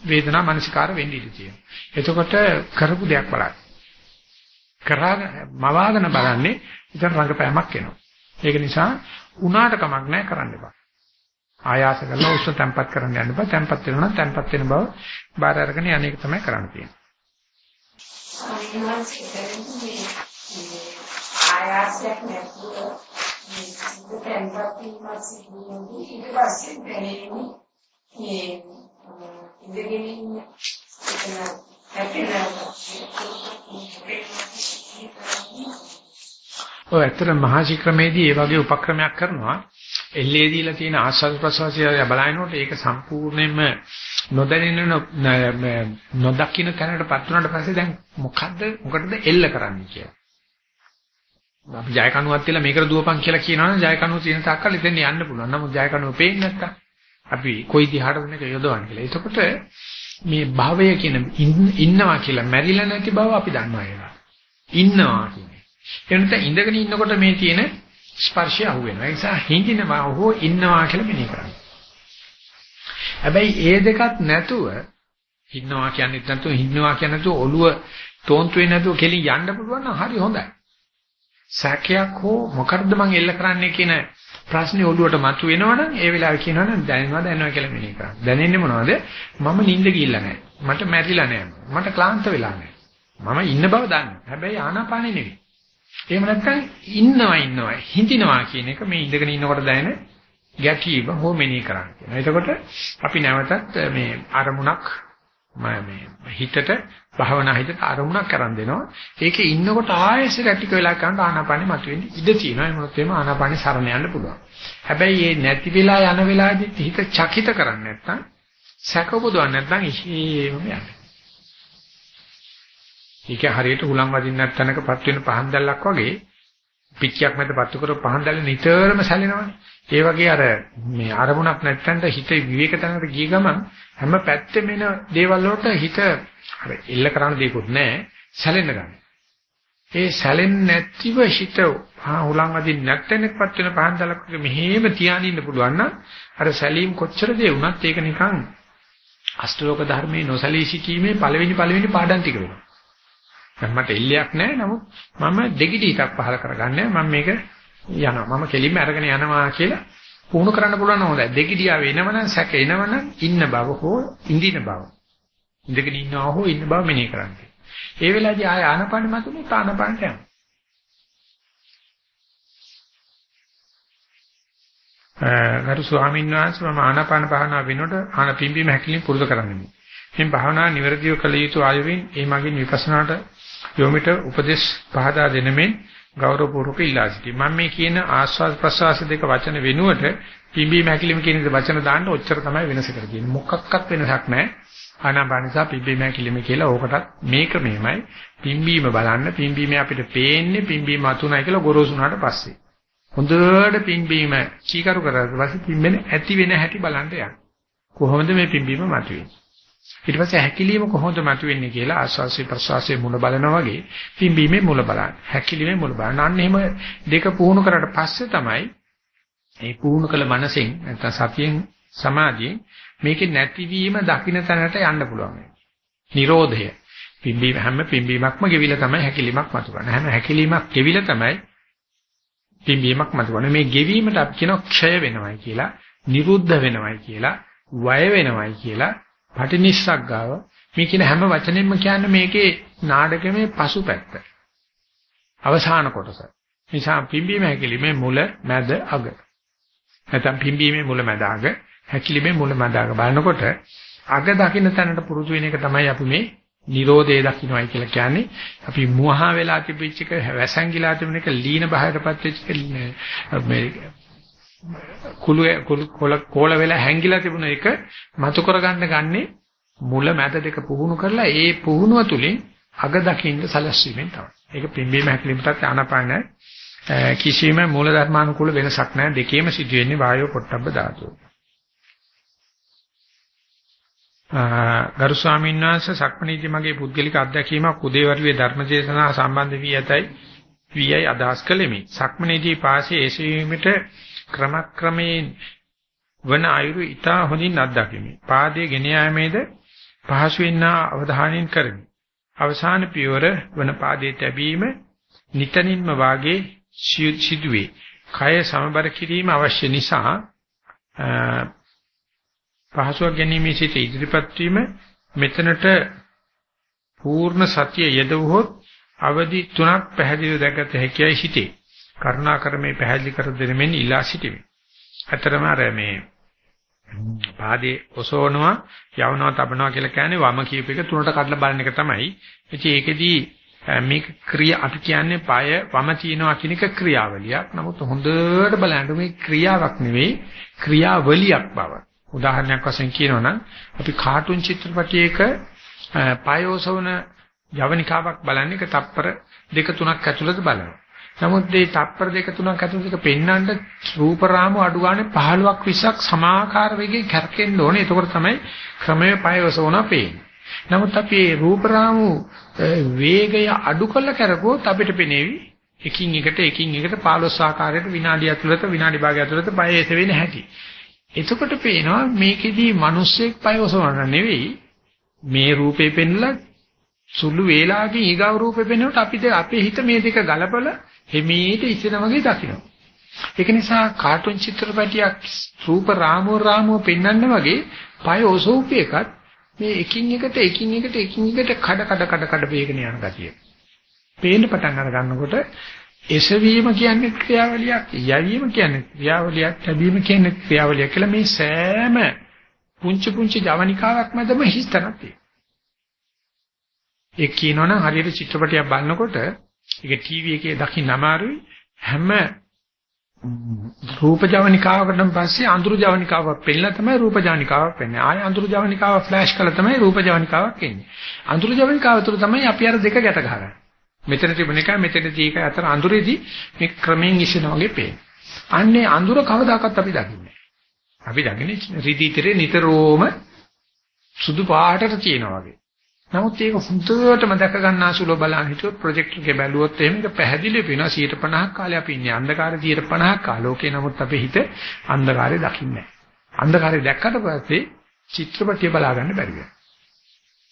වේදනා මනසිකාර වෙන්න ඉඩ තියෙනවා. එතකොට කරපු දෙයක් බලන්න. කරාගෙන මවාගෙන බලන්නේ ඉතින් රංගපෑමක් එනවා. ඒක නිසා උනාට කමක් නැහැ කරන්න එපා. ආයාස කරලා උස්ස තැම්පත් කරන්න යන්න බෑ. තැම්පත් වෙනවා නම් තැම්පත් වෙන බව බාර අරගෙන අනේක තමයි කරන්න තියෙන්නේ. ආයාසයක් නැතුව මේ තැම්පත් වීම සිදුවෙන්නේ ඊට පස්සේ දැනෙන්නේ මේ ඉඳගෙන ඉන්න එතන හැපෙනවා ඔය ඇත්තට මහසි ක්‍රමේදී ඒ වගේ උපක්‍රමයක් කරනවා. එල්ලේ දීලා තියෙන ආස්වාද ප්‍රසවාසය බලනකොට ඒක සම්පූර්ණයෙන්ම නොදැනෙන නොදකින්න තැනකටපත් වුණාට පස්සේ දැන් මොකද්ද මොකටද එල්ල කරන්නේ කියලා. අපි ජය කණුවක් තියලා මේකට දුවපන් කියලා කියනවනම් ජය කණුව තියෙන තාක්කල් ඉතින් යන්න පුළුවන්. නමුත් ජය කණුව පේන්නේ නැත්තම් අපි කොයි දිහාටද මේක යොදවන්නේ කියලා. එතකොට මේ භවය කියන ඉන්නවා කියලා මැරිලා නැති බව අපි දන්නවා ඒක. ඉන්නවා කියන්නේ එනත ඉඳගෙන ඉන්නකොට මේ තියෙන ස්පර්ශය අහු වෙනවා. ඒ නිසා හිඳිනවා හෝ ඉන්නවා කියලා මෙනෙහි කරන්න. හැබැයි ඒ දෙකත් නැතුව ඉන්නවා කියන්නේ නැතුව ඉන්නවා කියන්නේ නැතුව ඔළුව තෝන්තු වෙන්නේ නැතුව කෙලින් යන්න පුළුවන් නම් හරි හොඳයි. සැකයක් හෝ මොකද්ද මං එල්ල කරන්නේ කියන ප්‍රශ්නේ ඔළුවට මතුවෙනවනම් ඒ වෙලාවේ කියනවනම් දැනෙනවා දැනෙනවා කියලා මෙනෙහි කරන්න. දැනෙන්නේ මොනවද? මම නිින්ද ගිහිල්ලා නැහැ. මට මැරිලා නැහැ. මට ක්ලාන්ත වෙලා නැහැ. මම ඉන්න බව දන්නවා. හැබැයි ආනාපානෙ නෙවෙයි. එහෙම නැත්නම් ඉන්නවා ඉන්නවා හිඳිනවා කියන එක මේ ඉඳගෙන ඉන්නකොට දැනෙන ගැටීම හෝ මෙනෙහි කරන්න කියනවා. එතකොට අපි නැවතත් මේ අරමුණක් මේ හිතට භවනා හිතට අරමුණක් කරන් දෙනවා. ඒකේ ඉන්නකොට ආයෙත් ටික වෙලා කරනකොට ආනාපානෙ මතුවෙන්නේ ඉඳ තියෙනවා. ඒ මොනොත් එimhe ආනාපානෙ සරණ යන්න පුළුවන්. හැබැයි මේ නැති වෙලා යන වෙලාවේදී හිත චකිත කරන්නේ නැත්නම් සැකපොදවන්නේ නැත්නම් ඉහිම යන්නේ. ඒක හරියට හුලං වදින්න නැත්නම්කපත් වෙන පහන් දැල්ලක් වගේ පිටියක් මැද පත්තු කර පහන් දැල්ල නිතරම සැලෙනවනේ. ඒ වගේ අර මේ අරමුණක් නැත්තඳ හිත විවේක තැනකට ගිය ගමන් හැම පැත්තෙම එන දේවල් වලට හිත අර එල්ල කරන්න දෙයක්වත් නැහැ සැලෙන්න ගන්න. ඒ සැලෙන්නේ නැතිව හිත හුලං වදින්න නැත්නම්කපත් වෙන පහන් දැල්ලක් වගේ මෙහෙම තියාගෙන ඉන්න පුළුවන් නම් අර සැලීම් කොච්චර දේ වුණත් ඒක නිකන් අෂ්ටලෝක ධර්මයේ නොසලී සිටීමේ පළවෙනි පළවෙනි පාඩම් ටික වෙනවා. දැන් මට එල්ලයක් නැහැ නමුත් මම දෙගිඩි එකක් පහල කරගන්නේ මම මේක යනවා මම කෙලින්ම අරගෙන යනවා කියලා පුහුණු කරන්න පුළුවන් හොඳයි දෙගිඩියා වෙනවනම් සැක එනවනම් ඉන්න බව හෝ ඉඳින බව ඉඳගෙන ඉන්නවා හෝ ඉන්න බව මෙනෙහි කරන්න. ඒ වෙලාවේදී ආය ආනපාන මතුනේ ආනපානට යනවා. ගරු ස්වාමීන් වහන්සේ මම ආනාපාන භාවනාව වෙනකොට ආන පිම්බීම හැකිලින් පුරුදු කරන්නේ. මේ භාවනාව නිවැරදිව කළ යුතු ආයුවින් ඒ මගින් විපස්සනාට යොමිට උපදේශ පහදා දෙනමින් ගෞරවපූර්වක ඉල්ලා සිටියි. මම මේ කියන ආස්වාද ප්‍රසවාස දෙක වචන වෙනුවට පිම්බීම හැකිලිම කියන වචන දාන්න ඔච්චර තමයි වෙනස කර තියෙන්නේ. මොකක්වත් වෙනසක් නැහැ. ආනාපානසා පිම්බීම හැකිලිම කියලා ඕකටත් මේක මෙහෙමයි. පිම්බීම බලන්න පිම්බීම අපිට පේන්නේ පිම්බීම අතුණයි කියලා ගොරෝසුනාට පස්සේ. හොඳට පිම්බීම චීකරු කරලා පස්සේ පිම්බෙන ඇති වෙන හැටි බලන්න යන්න. කොහොමද මේ පිම්බීම මතුවෙන්නේ? ඊට පස්සේ හැකිලිම කොහොමද මතුවෙන්නේ කියලා ආස්වාසිය ප්‍රසවාසයේ මුල බලනවා වගේ පිම්බීමේ මුල බලන්න. හැකිලිමේ මුල බලන්න. අන්න එහෙම දෙක පුහුණු කරාට පස්සේ තමයි මේ පුහුණු කළ මනසෙන් නැත්නම් සතියෙන් සමාධියෙන් මේකේ නැතිවීම දකින්න තැනට යන්න පුළුවන්. නිරෝධය. පිම්බීම හැම පිම්බීමක්ම ගෙවිලා තමයි හැකිලිමක් මතුවන්නේ. හැම හැකිලිමක් ගෙවිලා තමයි පිම්බීමක් මතුවන්නේ. මේ ගෙවීමට අපි කියනවා ක්ෂය වෙනවයි කියලා, නිරුද්ධ වෙනවයි කියලා, වය වෙනවයි කියලා පටිනිස්සග්ගාව මේ කියන හැම වචනෙන්ම කියන්නේ මේකේ නාටකමේ පසුපැත්ත. අවසාන කොටස. නිසා පිම්බීම හැකිලිමේ මුල මැද අග. නැත්නම් පිම්බීමේ මුල මැද අග, හැකිලිමේ මුල මැද අග බලනකොට අග දකින්න තැනට පුරුදු වෙන එක තමයි අපි මේ Nirodhe දකින්නයි කියලා කියන්නේ. අපි මුවහා වෙලා තිබිච්ච එක වැසංගිලා තිබෙන එක ලීන බහයටපත් වෙච්ච එක මේ කුළු කොළ කොළ වෙලා හැංගිලා තිබුණ එක මතු කරගන්න ගන්නේ මුල මැද දෙක පුහුණු කරලා ඒ පුහුණුව තුලින් අග දකින්න සැලැස්වීමෙන් තමයි. ඒක පිම්බීම හැකිලිමටත් ආනපාන කිසිම මූල ධර්මානුකූල වෙනසක් නැහැ. දෙකේම සිදුවෙන්නේ වායෝ පොට්ටබ්බ ධාතුව. ගරු ස්වාමීන් වහන්සේ සක්මණේදී මගේ පුද්ගලික අත්දැකීමක් උදේවරුේ ධර්මදේශනා සම්බන්ධ වී ඇතයි වීයි අදහස් කළෙමි. සක්මණේදී පාසේ එසවීමට ක්‍රමක්‍රමයෙන් වන අයුරු ඊටා හොඳින් අත්දැකීමි. පාදයේ ගෙන යාමේද පහසු වෙන්නා අවධානයෙන් කරමි. අවසාන පියවර වන පාදයේ තැබීම නිතනින්ම වාගේ සිදුවේ. කය සමබර කිරීම අවශ්‍ය නිසා පහසුවක් ගැනීමේ සිට ඉදිරිපත් වීම මෙතනට පූර්ණ සතිය යෙදුවොත් අවදි තුනක් පැහැදිලිව දැකගත හැකියි හිතේ. කරුණාකර මේ පැහැදිලි කර දෙන මෙන්න ඉලා සිටිමි. අතරම අර මේ පාදේ ඔසවනවා යවනවා තබනවා කියලා කියන්නේ වම කීප එක තුනට කඩලා බලන එක තමයි. ඉතින් ඒකෙදී මේක ක්‍රියා අපි කියන්නේ পায় වම තියනවා කියන එක ක්‍රියාවලියක්. නමුත් හොඳට බලන්න මේ ක්‍රියාවක් නෙවෙයි ක්‍රියාවලියක් බව. උදාහරණයක් වශයෙන් කියනවනම් අපි කාටුන් චිත්‍රපටයක පායෝසවන යවනිකාවක් බලන්නේ ඒක තප්පර දෙක තුනක් ඇතුළත බලනවා. නමුත් මේ තප්පර දෙක තුනක් ඇතුළත පෙන්වන්න රූප රාමු අඩු ගානේ 15ක් 20ක් සමාකාර වේගයෙන් කැරකෙන්න ඕනේ. එතකොට තමයි ක්‍රමයේ පායෝසවන පේන්නේ. නමුත් අපි මේ රූප රාමු වේගය අඩු කළ කරගොත් අපිට පෙනේවි එකින් එකට එකින් එකට 15 ආකාරයට විනාඩිය ඇතුළත විනාඩි භාගය ඇතුළත පය එසවෙන හැටි. එතකොට පේනවා මේකෙදී මිනිස්සෙක් පය ඔසවන නෙවෙයි මේ රූපේ පෙන්ලා සුළු වේලාවකින් ඊගාව රූපේ පෙන්වනකොට අපිට අපේ හිත මේ දෙක ගලපල හිමීට ඉස්සෙන වගේ දකින්න. ඒක නිසා කාටුන් චිත්‍රපටියක් රූප රාමෝ රාමෝ පෙන්වන්න වගේ පය ඔසවපු එකත් මේ එකින් එකට එකින් එකට එකින් එකට කඩ කඩ කඩ කඩ වේගන යන ගතිය. පේන්න පටන් අර ගන්නකොට එසවීම කියන්නේ ක්‍රියාවලියක්, යැවීම කියන්නේ ක්‍රියාවලියක්, ලැබීම කියන්නේ ක්‍රියාවලියක් කියලා මේ සෑම පුංචි පුංචි ජවනිකාවක් මැදම හිස්තනක් තියෙනවා. ඒ කියනවනම් හරියට චිත්‍රපටයක් බලනකොට ඒක ටීවී එකේ දකින්න අමාරුයි හැම රූප ජවනිකාවකටම පස්සේ අඳුරු ජවනිකාවක් පෙන්නලා තමයි රූප ජවනිකාවක් වෙන්නේ. ආය අඳුරු ජවනිකාව ෆ්ලෑෂ් කළා තමයි රූප ජවනිකාවක් එන්නේ. අඳුරු ජවනිකාව තුළ තමයි අපි අර දෙක ගැට ගහගන්නේ. මෙතන තිබුණ එක මෙතන තියෙක අතර අඳුරේදී මේ ක්‍රමයෙන් ඉස්සෙනා වගේ පේන. අන්නේ අඳුර කවදාකවත් අපි දකින්නේ අපි දකින්නේ රිදීතරේ නිතරම සුදු පාටට තියෙනවා වගේ. නමුත් ඒක හුදුවටම දැක ගන්න අසුල බලන් හිටියොත් ප්‍රොජෙක්ටර් එකේ බැලුවොත් එහෙම ඒක පැහැදිලිව පේනවා 150ක් කාලේ අපි ඉන්නේ අන්ධකාරය 150ක් කාලෝකේ නමුත් අපේ හිත අන්ධකාරය දකින්නේ නැහැ. අන්ධකාරය දැක්කට පස්සේ චිත්‍රපටිය බලා ගන්න බැරි වෙනවා.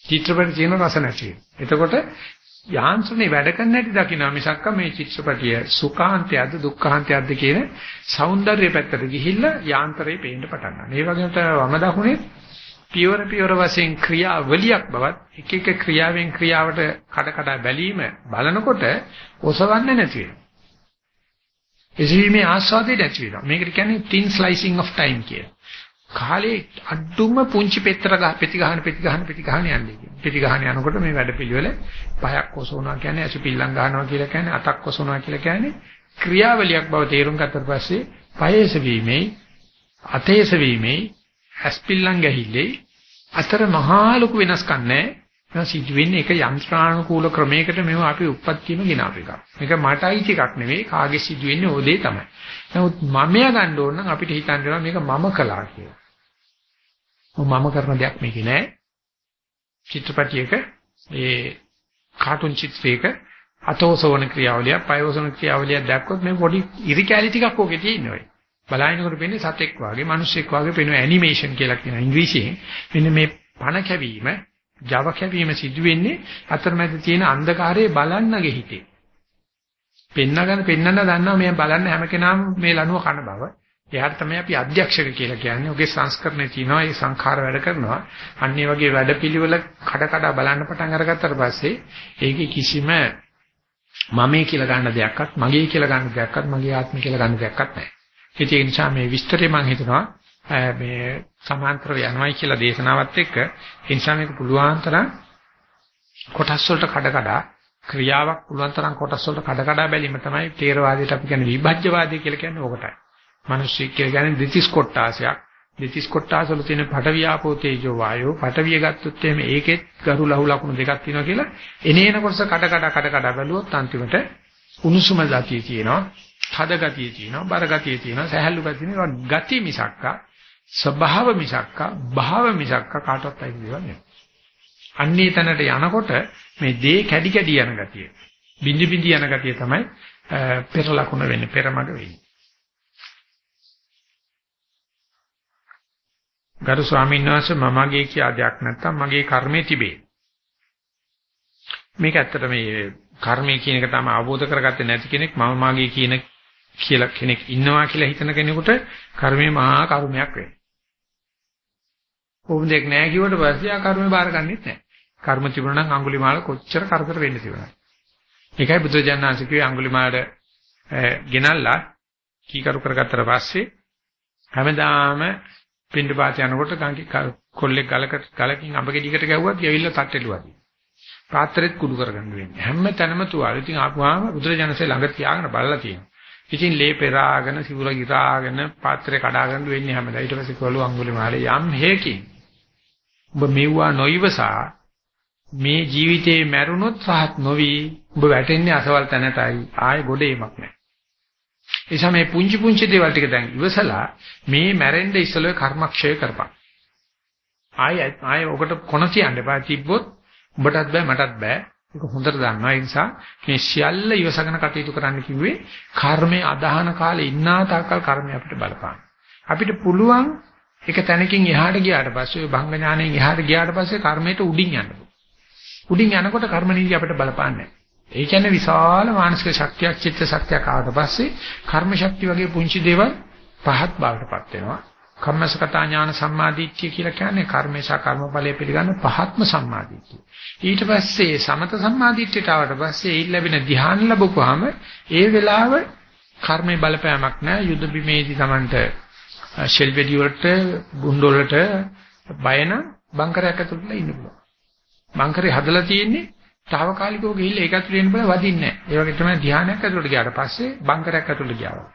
චිත්‍රපටිය තියෙන රස නැති වෙනවා. එතකොට යාන්ත්‍රණේ වැඩ කරන්න හැටි දකිනවා මිසක්ක මේ චිත්‍රපටිය සුඛාන්තයක්ද දුක්ඛාන්තයක්ද කියන సౌందර්ය පැත්තට ගිහිල්ලා යාන්ත්‍රේ පේන්න පටන් ගන්නවා. ඒ වගේම තමයි වම දකුණේ පියවර පියවර වශයෙන් ක්‍රියාවලියක් බවත් එක එක ක්‍රියාවෙන් ක්‍රියාවට කඩ කඩ බැලීම බලනකොට ඔසවන්නේ නැති වෙනවා. එසවීමේ ආස්වාදේ නැති වෙනවා. මේකට කියන්නේ thin slicing of time කියලා. කාලේ අඩුම පුංචි පෙත්තර ගහ පෙති ගහන පෙති ගහන පෙති ගහන යන්නේ කියන. පෙති ගහන යනකොට මේ වැඩපිළිවෙල පහක් කොසවනවා කියන්නේ අසු පිල්ලම් ගන්නවා කියලා කියන්නේ අතක් කොසවනවා කියලා කියන්නේ ක්‍රියාවලියක් බව තේරුම් ගත්තට පස්සේ පයේස වීමේ අතේස වීමේ ඇස්පිල්ලම් ගැහිල්ලේ අතර මහා ලොකු වෙනස්කම් නැහැ. ඒක සිද්ධ වෙන්නේ එක යන්ත්‍රානුකූල ක්‍රමයකට මේව අපි උප්පත්තියම ගෙනාව එකක්. මේක මටයි එකක් නෙවෙයි කාගේ සිද්ධ වෙන්නේ ඕදේ තමයි. නමුත් මමයා ගන්න ඕන නම් අපිට හිතන්න වෙනවා මේක මම කළා කියලා. මම කරන දෙයක් මේකේ නෑ. චිත්‍රපටියක ඒ කාටුන් චිත්‍රයක අතෝසවන ක්‍රියාවලිය, පයෝසවන ක්‍රියාවලිය දැක්කොත් මේ පොඩි ඉරි කැලි ටිකක් ඔකේ තියෙනවා. බලහිනකොට වෙන්නේ සතෙක් වාගේ, මිනිස්සෙක් වාගේ පේන ඇනිමේෂන් කියලා කියන ඉංග්‍රීසියෙන්. මෙන්න මේ පණ කැවීම, Java කැවීම සිදු වෙන්නේ අතරමැද තියෙන අන්ධකාරයේ බලන්නගේ හිතේ. පෙන්නගෙන පෙන්නන්න දන්නවා මේ බලන්න හැම කෙනාම මේ ලනුව කන බව. එයාට තමයි අපි අධ්‍යක්ෂක කියලා කියන්නේ. ඔගේ සංස්කරණේ තියෙනවා, ඒ සංඛාර වැඩ කරනවා. අන්න ඒ වගේ වැඩපිළිවෙල කඩ කඩ බලන්න පටන් අරගත්තට පස්සේ ඒකේ කිසිම මමේ කියලා ගන්න දෙයක්වත්, මගේ කියලා ගන්න දෙයක්වත්, මගේ ආත්මය කියලා ගන්න දෙයක්වත් නැහැ. ඒ නිසා මේ විස්තරය මම හිතනවා මේ සමාන්තරව යනවායි කියලා දේශනාවත් එක්ක ඒ නිසා මේක පුළුවන් තරම් කොටස් වලට කඩ කඩ ක්‍රියාවක් පුළුවන් තරම් කොටස් වලට කඩ කඩ බැලීම තමයි තේරවාදයට අපි කියන්නේ විභජ්‍යවාදය කියලා කියන්නේ ඕකටයි. මිනිස්සු කියලා කියන්නේ දෙතිස් කොටාසයක්. දෙතිස් කොටාස වල තියෙන පඨවි ආපෝ තේජෝ වායෝ පඨවිය ගත්තොත් එහෙම ඒකෙත් ගරු ලහු ලකුණු දෙකක් තියෙනවා කියලා එනේන කොටස කඩ කඩ කඩ කඩ බැලුවොත් අන්තිමට උණුසුම ගතිය තියෙනවා. හද ගතිය තියෙනවා, බර ගතිය තියෙනවා, සහැල්ලු ගතිය තියෙනවා. ගති මිසක්කා, ස්වභාව මිසක්කා, භාව මිසක්කා කාටවත් අයිති දේවල් නෙවෙයි. අන්නේ තැනට යනකොට මේ දේ කැඩි කැඩි යන ගතිය, බිඳි බිඳි යන ගතිය තමයි පෙර ලකුණ වෙන්නේ, පෙරමග වෙන්නේ. ගරු ස්වාමීන් වහන්සේ මමගේ කියා දෙයක් නැත්තම් මගේ කර්මේ තිබේ. මේක ඇත්තට මේ කර්මය කියන එක තමයි අවබෝධ කරගත්තේ නැති කෙනෙක් මම මාගේ කියන කියලා කෙනෙක් ඉන්නවා කියලා හිතන කෙනෙකුට කර්මය මහා කර්මයක් වෙනවා. කොහොමද එක් නැහැ කිව්වට පස්සේ ආ කර්මය බාරගන්නෙත් නැහැ. කර්ම තිබුණා නම් අඟුලිමාල කොච්චර කරදර වෙන්න තිබුණාද? ඒකයි බුදුරජාණන් කිව්වේ අඟුලිමාලට ගෙනල්ලා කීකරු කරගත්තට පස්සේ හැමදාම පින්ඩ පාත යනකොට ගංගේ කොල්ලෙක් ගලක ගලකින් අඹ ගෙඩියකට ගැහුවත් ගිවිල්ලා තට්ටෙලුවා. පාත්‍රෙත් කුඩු කරගන්න වෙන්නේ. හැම තැනම තුවාල. ඉතින් ආපුවාම බුදුරජාණන්සේ ළඟ තියාගෙන බලලා තියෙනවා. ඉතින් ලේ පෙරාගෙන සිවුර ගිරාගෙන පාත්‍රේ කඩාගෙන වෙන්නේ හැමදාම. ඊට පස්සේ කොළු අඟුලිමාලේ යම් හේකින් ඔබ මෙව්වා නොයිවසා මේ ජීවිතේ මැරුණොත් රහත් නොවි ඔබ වැටෙන්නේ අසවල් තැනටයි ආයේ ගොඩේමක් නැහැ. ඒ සමේ පුංචි පුංචි දේවල් ටික දැන් ඉවසලා මේ මැරෙන්න ඉස්සෙල්ලා කර්මක්ෂය කරපන්. ආයේ ආයේ ඔකට කොන කියන්න එපා. තිබ්බොත් උඹටත් බෑ මටත් බෑ. ඒක හොඳට දන්නවා. ඒ නිසා මේ සියල්ල ඉවසගෙන කටයුතු කරන්න කිව්වේ කර්මයේ අදහන කාලේ ඉන්නා තාක්කල් කර්මය අපිට බලපාන. අපිට පුළුවන් එක තැනකින් එහාට ගියාට පස්සේ ඔය භංග ඥාණයෙන් එහාට ගියාට පස්සේ කර්මයට උඩින් යන්න උඩින් යනකොට කර්ම නීති අපිට බලපාන්නේ ඒ කියන්නේ විශාල මානසික ශක්තියක් චිත්ත ශක්තියක් ආවට පස්සේ කර්ම ශක්තිය වගේ පුංචි දේවල් පහත් බවටපත් වෙනවා. කම්මසකතා ඥාන සම්මාදිට්ඨිය කියලා කියන්නේ කර්මේශා කර්මඵලයේ පිළිගන්න පහත්ම සම්මාදිට්ඨිය. ඊට පස්සේ සමත සම්මාදිට්ඨියට ආවට පස්සේ ඒ ලැබෙන ධ්‍යාන ලැබුවාම ඒ වෙලාව කර්මේ බලපෑමක් නැහැ යුද බිමේදී Tamanට ෂෙල් වෙඩි වලට බුණ්ඩ වලට බය නම් බංකරයක් ඇතුළට ඉන්න පුළුවන්. බංකරේ හදලා තියෙන්නේ తాවකාලිකව ගිහිල්ලා ඒක ඇතුළේ ඉන්න බල වදින්නේ නැහැ. ඒ වගේ තමයි ධානයක් ඇතුළට ගියාට පස්සේ බංකරයක් ඇතුළට ගියා.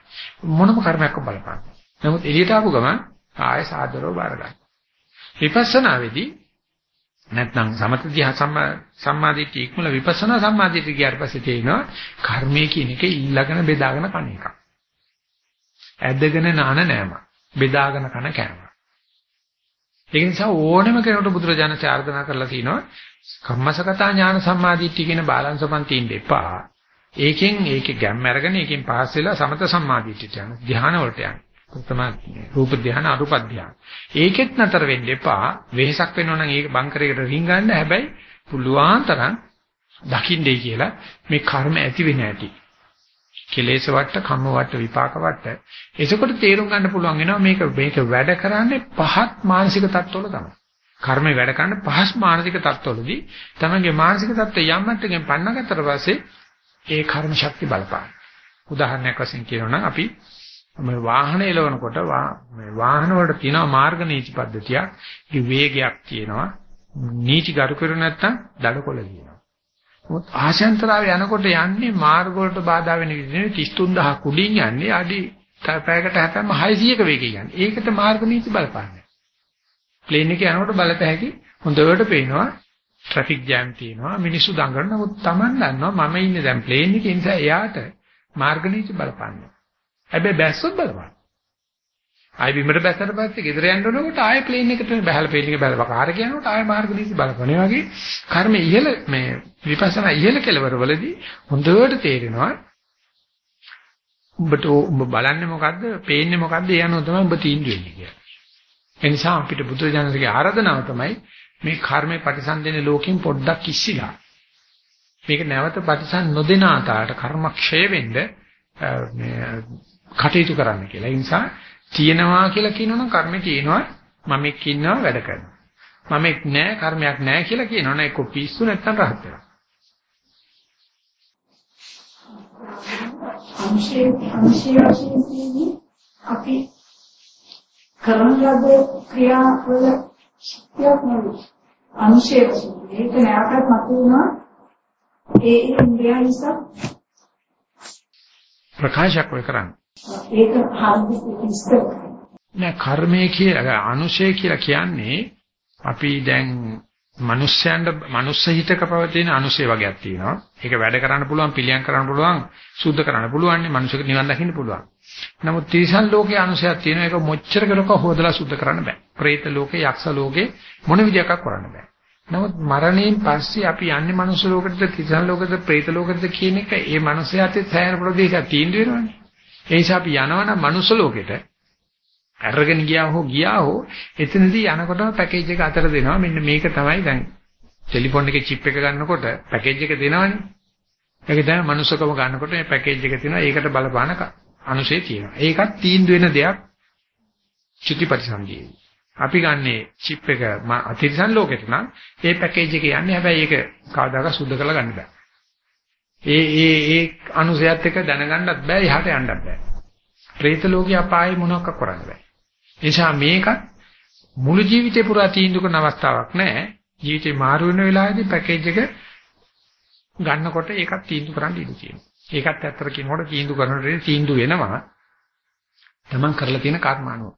මොනම කර්මයක් බලපාන්න. නමුත් එළියට ආපු ගමන් ආය සාදරව බාර ගන්න. විපස්සනාවේදී නැත්නම් සමත ධ්‍යා සම්මාදිට්ඨිය ඉක්මල විපස්සනා සම්මාදිට්ඨිය ගියාට පස්සේ තේිනවා කර්මයේ කියන එක ඊළඟන බෙදාගෙන කණ එකක්. ඇදගෙන නාන නෑම. බෙදාගෙන කන කෑම. ඒක නිසා ඕනම කෙනෙකුට බුදුරජාණන් ආර්දනා කරලා තිනවා කම්මසගතා ඥාන සම්මාදිට්ඨිය කියන බාලන්සපන් තියෙන්න එපා. ඒකෙන් ඒකේ ගැම්ම අරගෙන ඒකෙන් පාස් වෙලා සමත සම්මාදිට්ඨියට යන ධ්‍යාන වලට යන. තමයි රූප ධ්‍යාන අරූප ධ්‍යාන. ඒකෙත් නතර වෙන්න එපා. වෙහසක් වෙනවා නම් ඒක බංකරයකට රින්ගන්න හැබැයි පුළුවන් තරම් දකින්නේ කියලා මේ කර්ම ඇති වෙන ඇති. කෙලේශ වට, කම්ම වට, විපාක වට. එසකොට තේරුම් ගන්න පුළුවන් වෙනවා මේක මේක වැඩ කරන්නේ පහත් මානසික තත්ත්වවල තමයි. කර්මය වැඩ කරන පහස් මානසික තත්ත්වවලදී තමන්ගේ මානසික තත්ත්වය යම් මට්ටමකින් පන්නගත්තට පස්සේ ඒ කර්ම ශක්තිය බලපාන. උදාහරණයක් වශයෙන් කියනොනම් අපි මේ වාහන එලවනකොට මේ වාහන වලට තියෙනවා මාර්ග නීති පද්ධතියක්. ඒ වේගයක් තියෙනවා. නීති ගරු කරු නැත්තම් දඩකොළ කියනවා. මොකද ආශයන්තරාව යනකොට යන්නේ මාර්ග වලට බාධා වෙන විදිහට 33000 කුඩින් යන්නේ අඩි පැයකට හැතැම්ම 600ක වේගයෙන් යන්නේ. ඒකට මාර්ග නීති බලපාන්නේ. ප්ලේන් එකේ යනකොට බලත හැකි හොඳට පේනවා ට්‍රැෆික් ජෑම් තියෙනවා මිනිස්සු දඟලන නමුත් Taman දන්නවා මම ඉන්නේ දැන් ප්ලේන් එකේ නිසා එයාට මාර්ග නීති බලපාන්නේ. හැබැයි බැස්සොත් බලපාන. ආයි බිමට බැස්සට පස්සේ ගෙදර යන්න ඕනකොට ආයෙ ප්ලේන් එකට බහලා ප්ලේන් එක බැලුවා. කාර් එක යනකොට ආයෙ මාර්ග නීති බලපන. ඒ වගේ කර්ම ඉහළ මේ විපස්සනා ඉහළ කෙලවරවලදී හොඳට තේරෙනවා උඹට උඹ බලන්නේ මොකද්ද? පේන්නේ මොකද්ද? ඒ අනුව තමයි උඹ තීන්දුව වෙන්නේ කියලා. ඒ නිසා අපිට බුදුරජාණන්ගේ ආරාධනාව තමයි මේ කර්මේ ප්‍රතිසන්දෙන ලෝකෙන් පොඩ්ඩක් ඉස්සිලා. මේක නැවත ප්‍රතිසන් නොදෙන ආතාවට කර්මක්ෂය වෙන්න මේ කටයුතු කරන්න කියලා. ඒ නිසා තියෙනවා කියලා කියනවනම් කර්මේ තියෙනවා මම එක්ක ඉන්නවා වැඩ කරනවා. මම එක් නෑ කර්මයක් නෑ කියලා කියනවනම් ඒක පිස්සු නැත්තම් රහත් වෙනවා. අංශයේ අංශයේ වශයෙන් අපි කරන ලද ක්‍රියාවල ශක්තියක් නෙවෙයි. අංශයේ වශයෙන් ඒක නැවතත් මතුවෙනවා ඒ ඉන්ද්‍රිය නිසා ප්‍රකාශයක් වෙ කරන්නේ. ඒක හරියට නෑ කර්මය කියලා අනුශය කියලා කියන්නේ අපි දැන් මිනිස්යන්ට මිනිස් හිතක පවතින අනුශය වගේක් තියෙනවා. ඒක වැඩ කරන්න පුළුවන්, පිළියම් කරන්න පුළුවන්, සුද්ධ කරන්න පුළුවන්, මිනිසෙක් නිවන් දකින්න පුළුවන්. නමුත් තිරිසන් ලෝකයේ අනුශයක් තියෙනවා. ඒක මොච්චර කෙනෙක් හොදලා සුද්ධ කරන්න බෑ. പ്രേත ලෝකේ, යක්ෂ ලෝකේ මොන විදියකට කරන්න බෑ. නමුත් මරණයෙන් පස්සේ අපි යන්නේ මනුස්ස ලෝකෙටද, තිරිසන් ලෝකෙටද, പ്രേත ලෝකෙටද කියන එක ඒ මනුස්සයාට සෑහෙන ප්‍රදේශයක් තීන්දුව වෙනවනේ. ඒ නිසා අපි යනවනම් මනුස්ස ලෝකෙට අරගෙන ගියා හෝ ගියා හෝ එතනදී යනකොටම පැකේජ් එක අතර දෙනවා මෙන්න මේක තමයි දැන් ටෙලිෆෝන් එකේ චිප් එක ගන්නකොට පැකේජ් එක දෙනවනේ ඒක තමයි මනුස්සකම ගන්නකොට මේ පැකේජ් එක තියෙනවා ඒකට බලපාන අනුශේ තියෙනවා. ඒකත් තීන්දුව වෙන දෙයක් චුතිපටිසන්ධියේ. අපි ගන්නේ චිප් එක අතිරිසන් ලෝකෙට නම් ඒ පැකේජ් එක යන්නේ හැබැයි ඒක කවදාක සුද්ධ කරලා ගන්න බෑ. ඒ ඒ ඒ අනුසයත් එක දැනගන්නත් බෑ එහාට යන්නත් බෑ. പ്രേත ලෝකේ අපායේ මොනවක් කරන්න බෑ. එනිසා මේකත් මුළු ජීවිතේ පුරා තීන්දුව කරන අවස්ථාවක් නෑ. ජීවිතේ මාරු වෙන වෙලාවේදී පැකේජ් එක ගන්නකොට ඒකත් තීන්දුව කරන්න ඉඩ තියෙනවා. ඒකත් ඇත්තට කියනකොට තීන්දුව කරනකොට තීන්දුව වෙනවා. තමන් කරලා තියෙන කර්මානුව.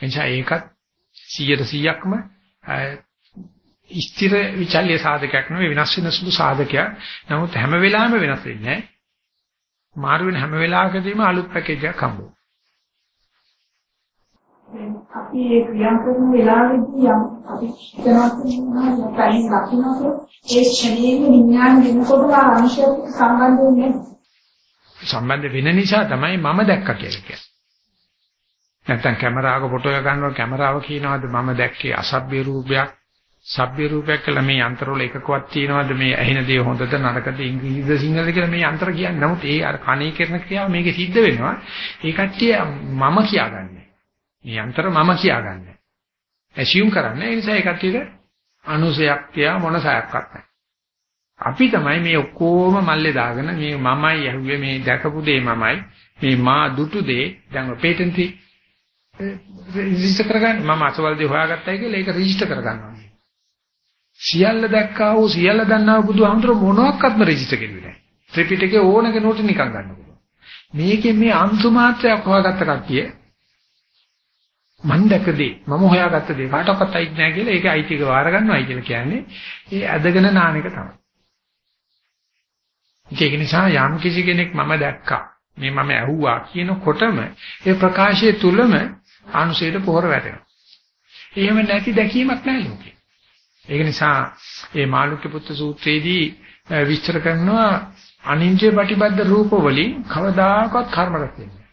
එනිසා ඒකත් 100%ක්ම ස්ථිර විචල්්‍ය සාධකයක් නෙවෙයි වෙනස් වෙන සුළු සාධකයක්. නමුත් හැම වෙලාවෙම වෙනස් වෙන්නේ නැහැ. මාරු වෙන හැම වෙලාවකදීම අලුත් පැකේජ් එකක් හම්බුනවා. අපි ඒ ක්‍රියා කරන වෙලාවෙදී යම් අපි හිතනවා කයින් දකින්නකොට ඒ ක්ෂණයේ විඥාන වෙනකොට ආ අංශ සම්බන්ධ වෙන්නේ සම්බන්ධ වෙන නිසා තමයි මම දැක්කා කියලා කියන්නේ. නැත්තම් කැමරාවක ෆොටෝ එක ගන්නකොට කැමරාව කියනවාද මම දැක්කේ අසභ්‍ය රූපයක් සભ્ય රූපයක් කියලා මේ යන්ත්‍රවල එකකවත් තියෙනවද මේ ඇහෙන දේ හොඳද නරකද ඉංග්‍රීසිද සිංහලද කියලා මේ යන්ත්‍ර කියන්නේ. නමුත් ඒ අර කණේ කරන ක්‍රියාව මේකේ සිද්ධ වෙනවා. ඒ කට්ටිය මම කියාගන්නේ. මේ යන්ත්‍ර මම කියාගන්නේ. ඇසියුම් කරන්නේ ඒ නිසා ඒ කට්ටියට අනුසයක් තියා මොන සයක්වත් නැහැ. අපි තමයි මේ ඔක්කොම මල්ලේ දාගෙන මේ මමයි ඇහුවේ මේ දැකපු දේ මමයි මේ මා දුටු දේ දැන් පේටන්ටි රෙජිස්ටර් කරගන්න මම අසවලදී හොයාගත්තයි කියලා ඒක රෙජිස්ටර් කරගන්නවා. සියල්ල දැක්කා වූ සියල්ල දන්නා වූ බුදුහාමුදුර මොනවාක්වත්ම රෙජිස්ටර් කෙරුවේ නැහැ. ත්‍රිපිටකේ ඕන කෙනෙකුට නිකන් ගන්න පුළුවන්. මේකෙන් මේ අන්තු මාත්‍රයක් හොයාගත්ත කට්ටිය මන් දැකදී මම හොයාගත්ත දේ කාටවත් අයිති නැහැ කියලා ඒක අයිතික වාර ගන්නවයි කියලා කියන්නේ ඒ ඇදගෙන නාන එක තමයි. ඒක නිසා යම් කිසි කෙනෙක් මම දැක්කා මේ මම ඇහුවා කියනකොටම ඒ ප්‍රකාශය තුලම අනුශේධ පොහොර වැටෙනවා. එහෙම නැති දැකීමක් නැහැ ලෝකේ. ඒක නිසා මේ මාළුක්‍ය පුත්‍ර සූත්‍රයේදී විස්තර කරනවා අනින්ජේ ප්‍රතිබද්ධ රූප වලින් කවදාකවත් කර්ම රැස් වෙන්නේ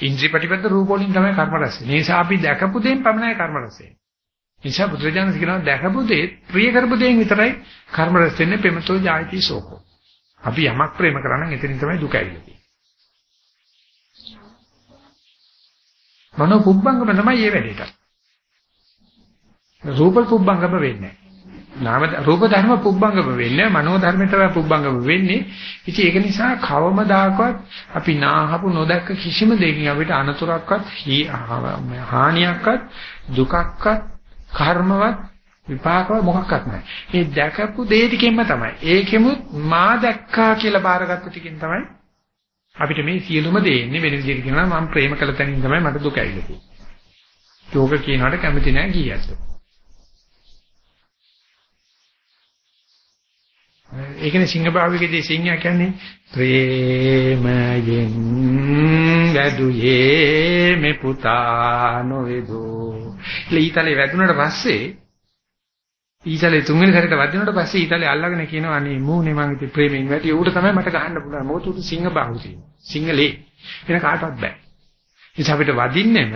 ඉන්ද්‍රිය ප්‍රතිපද රූප වලින් තමයි කර්ම රැස් වෙන්නේ. ඒ නිසා අපි දැකපු දේෙන් පමණයි කර්ම රැස් වෙන්නේ. ඒ නිසා බුදුරජාණන් කියනවා දැකපු දේ ප්‍රිය කරපු දේෙන් විතරයි කර්ම රැස් වෙන්නේ ප්‍රේමතෝ ජායති සෝකෝ. අපි යමක් ප්‍රේම කරා නම් එතනින් තමයි දුක ඇවිල්ලා මනෝ පුබ්බංගම තමයි මේ වැඩේට. රූප පුබ්බංගම වෙන්නේ නාම රූප ධර්ම පුබ්බංගම වෙන්නේ මනෝ ධර්ම තමයි පුබ්බංගම වෙන්නේ. ඉතින් ඒක නිසා කවමදාකවත් අපි නාහපු නොදැක්ක කිසිම දෙයකින් අපිට අනතුරක්වත් හානියක්වත් දුකක්වත් කර්මවත් විපාකව මොකක්වත් නැහැ. මේ දැකපු දේ ටිකෙන්ම තමයි. ඒකෙමුත් මා දැක්කා කියලා බාරගත්ත ටිකෙන් තමයි අපිට මේ සියලුම දේ ඉන්නේ වෙන විදිහට කියනවා මම ප්‍රේම කළ තැනින් තමයි මට දුක ඇවිල්ලා තියෙන්නේ. යෝග කියනකට කැමති නැහැ කීයත්. ඒකනේ සිංහභාවිකදී සිංහයා කියන්නේ ප්‍රේමයෙන් වැදුයේ මේ පුතා නොවේදෝ. ඊතලේ වැදුනට පස්සේ ඊතලේ තුන්වෙනි සැරේට වදිනකොට පස්සේ ඊතලේ අල්ලගෙන කියනවා අනේ මූනේ මං ඉතින් ප්‍රේමයෙන් වැටි ඌට තමයි මට ගහන්න පුළුවන්. මොකද ඌට සිංහ බාහුව තියෙනවා. සිංහලේ. වෙන කාටවත් බෑ. ඉතින් අපිට වදින්නෙම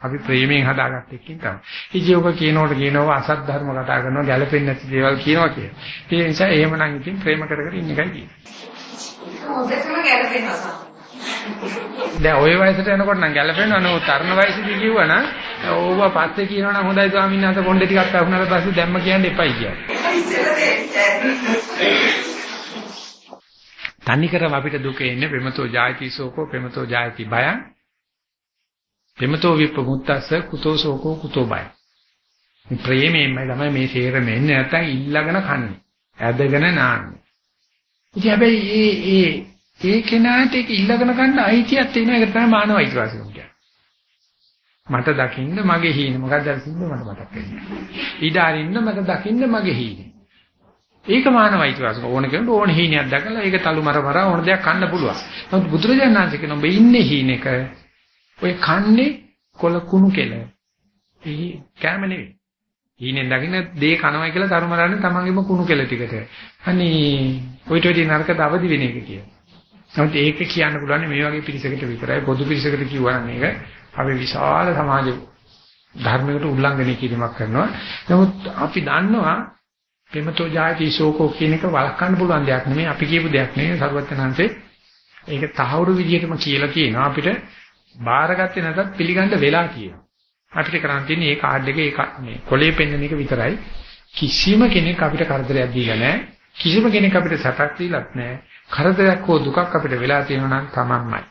අපි ප්‍රේමයෙන් හදාගත්ත එකකින් තමයි. ඉතින් ඔක කියනකොට කියනවා අසත් ධර්ම කතා කරනවා ගැළපෙන්නේ නැති දේවල් කියනවා කියලා. ඒ නිසා එහෙමනම් ඉතින් ප්‍රේම කර කර ඉන්න එකයි තියෙන්නේ හොඳටම ගැළපෙනවා. දැන් ওই වයසට යනකොට නම් ගැලපෙනවා නෝ තරුණ වයසේදී කිව්වනම් ඕව පස්සේ කියනවනම් හොඳයි ස්වාමීන් වහන්සේ කොණ්ඩේ ටිකක් අහුනලා පස්සේ දැම්ම කියන්නේ එපයි කියන්නේ. තනිකරම අපිට දුක එන්නේ ප්‍රේමතෝ ජායති සෝකෝ ප්‍රේමතෝ ජායති බයං ප්‍රේමතෝ විපමුත්තස්ස කුතෝ සෝකෝ කුතෝ බය. මේ ප්‍රේමයෙන්මයි තමයි මේ තේරෙම එන්නේ නැත්තම් ඊළඟන කන්නේ. ඇදගෙන නාන්නේ. ඉතින් හැබැයි ඒ ඒ ඒ කෙනාට ඒක ඉල්ලගෙන ගන්න අයිතියක් තියෙන එක තමයි මානව අයිතිවාසිකම කියන්නේ. මට දකින්න මගේ හීන මොකක්ද අරසින්ද මට මතක් වෙන්නේ. ඊට අරින්න මට දකින්න මගේ හීන. ඒක මානව අයිතිවාසිකම ඕන කෙනෙකුට ඕන හීනයක් දැකලා ඒක තලු මර මර ඕන දෙයක් කන්න පුළුවන්. නමුත් බුදුරජාණන් වහන්සේ කියනවා ඔබ ඉන්නේ හීනෙක. ඔය කන්නේ කොල කුණු කෙල. ඒ කැම නෙවෙයි. හීනෙන් දකින්න දේ කනවයි කියලා තරුමරන්නේ තමන්ගේම කුණු කෙල ටිකට. අනේ ඔයිට වෙඩි නරක දවදි වෙන එක කියලා. නමුත් ඒක කියන්න පුළුවන් මේ වගේ පිරිසකට විතරයි පොදු පිරිසකට කිව්වා නම් මේක අපි විශාල සමාජ ධර්මයකට උල්ලංඝනය කිරීමක් කරනවා. නමුත් අපි දන්නවා පෙමතෝ ජාති ශෝකෝ කියන එක වළක්වන්න පුළුවන් දෙයක් නෙමෙයි අපි කියපු දෙයක් නෙමෙයි සර්වඥාන්සේ ඒක තහවුරු විදිහටම කියලා කියනවා අපිට බාරගත්තේ නැතත් පිළිගන්න වෙලා කියනවා. අපිට කරන්න තියෙන්නේ ඒ කාඩ් එකේ මේ කොලේ පෙන්වන එක විතරයි. කිසිම කෙනෙක් අපිට කරදරයක් දීලා නැහැ. කිසිම කෙනෙක් අපිට සැපක් දීලත් නැහැ. කරදරයක් හෝ දුකක් අපිට වෙලා තියෙනවා නම් තමන්මයි.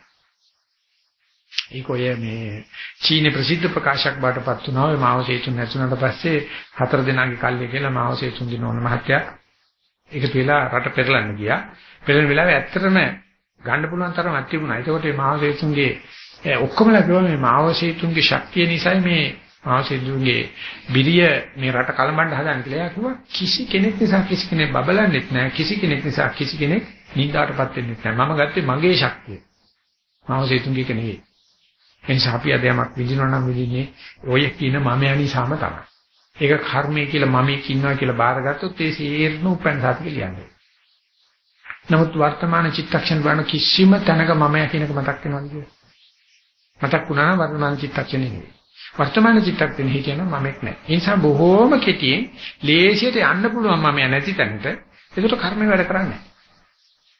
ඒක ඔය මේ චීනේ ප්‍රසිද්ධ ප්‍රකාශක බාටපත් වුණා ඔය මාව සේතුන් නැතුණාට පස්සේ හතර දිනාගේ කල්ලි කියලා මාව සේතුන් දින ඕන මහත්තයා ඒකතු වෙලා රට පෙරලන්න ගියා. පෙරලන වෙලාවේ ඇත්තටම ගන්න පුළුවන් තරමක් තිබුණා. ඒකෝට මේ මාව සේතුන්ගේ ඔක්කොමලා කිව්වා මේ මාව සේතුන්ගේ ශක්තිය නිසායි මේ මාව සේතුන්ගේ බිරිය මේ රට කලඹන්න හදන කියලා. එයා කිව්වා කිසි කෙනෙක් නිසා කිසි කෙනෙක් බබලන්නෙත් නැහැ. කිසි කෙනෙක් නිසා කිසි කෙනෙක් නින්දාටපත් වෙන්නෙත් නැහැ. මම ගත්තේ මගේ ශක්තිය. මාව සේතුන්ගේ එක නෙවෙයි. එනිසා අපි අද යමක් විඳිනවා නම් විඳින්නේ ඔය කියන මම යනිසාම තමයි. ඒක කර්මය කියලා මම ඉන්නවා කියලා බාරගත්තොත් ඒ සීර්ණ උපෙන් සාතික ලියන්නේ. නමුත් වර්තමාන චිත්තක්ෂණ වන කිසිම තැනක මම යකිනක මතක් වෙනවද කියලා? මතක් වුණා නම් වර්තමාන චිත්තක්ෂණේ නෙවෙයි. වර්තමාන චිත්තක්ෂණේ හිටියනම් මමෙක් නැහැ. ඒ නිසා බොහෝම කෙටියෙන් ලේසියට යන්න පුළුවන් මම නැති තැනට ඒකට කර්ම වැඩ කරන්නේ නැහැ.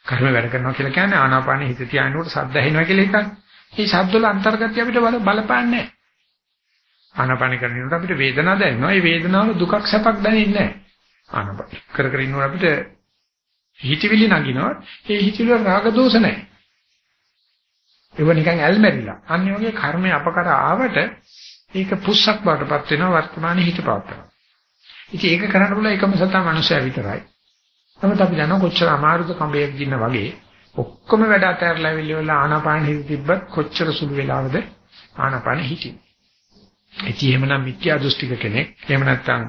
කර්ම වැඩ කරනවා කියලා කියන්නේ ආනාපානෙ හිත තියානකොට සද්ද ඇහෙනවා කියලා එකක්. මේ ශබ්දවල අන්තර්ගතය අපිට බලපාන්නේ නැහැ. ආනාපාන කරනකොට අපිට වේදනාවක් දැනෙනවා. ඒ වේදනාවල දුකක් සැපක් දැනෙන්නේ නැහැ. ආනාපාන කර කර ඉන්නකොට අපිට හිතවිලි නගිනවා. ඒ හිතවිලි රාග දෝෂ නැහැ. ඒව නිකන් ඇල්මැරිලා. අන්න වගේ කර්මය අපකර ආවට ඒක පුස්සක් බාටපත් වෙනවා වර්තමානයේ හිත පවත්නවා. ඉතින් ඒක කරන්න පුළුවන් එකම සතා මනුස්සයා විතරයි. නමුත් අපි දන්නවා කොච්චර අමාරුද කඹයක් දින්න වගේ ඔක්කොම වැඩ අතහැරලා ඇවිල්ලා ආනාපාන හිත තිබ්බත් කොච්චර සුළු වෙලාවද ආනාපාන හිටින්නේ. ඉතින් එහෙමනම් මිත්‍යා දෘෂ්ටික කෙනෙක් එහෙම නැත්නම්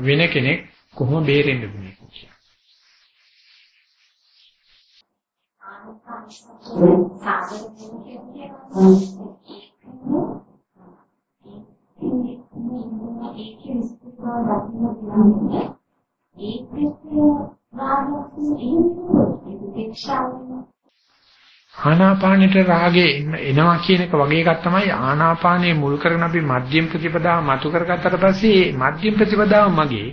වෙන කෙනෙක් කොහොම බේරෙන්න දුන්නේ කියලා. ඒක ආනාපානෙට රාගේ එනවා කියන එක වගේ එකක් තමයි ආනාපානයේ මුල් කරගෙන අපි මධ්‍යම ප්‍රතිපදාව මතු කරගත්තට පස්සේ මධ්‍යම ප්‍රතිපදාව මගේ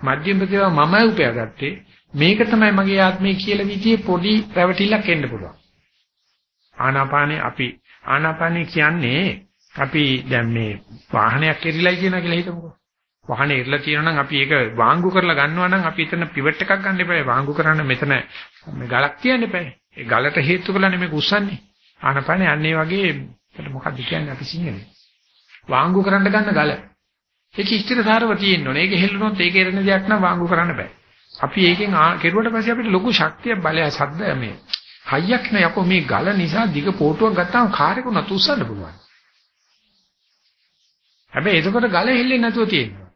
මධ්‍යම ප්‍රතිපදාව මමයි උපයාගත්තේ. මේක තමයි මගේ ආත්මය කියලා විදිහේ පොඩි රැවටිල්ලක් එන්න පුළුවන්. ආනාපානේ අපි ආනාපානේ කියන්නේ අපි දැන් මේ වාහනයක් එරිලයි කියනවා කියලා හිතමුකෝ වාහනේ ඉරලා තියෙනවා නම් අපි ඒක වාංගු කරලා ගන්නවා නම් අපි එතන පිවට් එකක් ගන්න එපා. වාංගු කරන්න මෙතන මේ ගලක් තියන්න එපා. ඒ ගලට හේතු කරලානේ මේක උස්සන්නේ. ආනපනේ අන්නේ වගේ ඒකට මොකක්ද කියන්නේ අපි සිංහලෙන්. වාංගු කරන්න ගන්න ගල. ඒක ස්ථිරතාවව තියෙන්න ඕනේ. ඒක හෙල්ලුනොත් ඒක එරෙන දෙයක් නම් වාංගු කරන්න බෑ. අපි ඒකෙන් කෙරුවට පස්සේ අපිට ලොකු ශක්තිය බලය සද්ද මේ හයියක් නේ යකෝ මේ ගල නිසා දිග පොටුවක් ගත්තාම කාර් එක නතු උස්සන්න පුළුවන්. හැබැයි එතකොට ගල හෙල්ලෙන්නේ නැතුව තියෙනවා.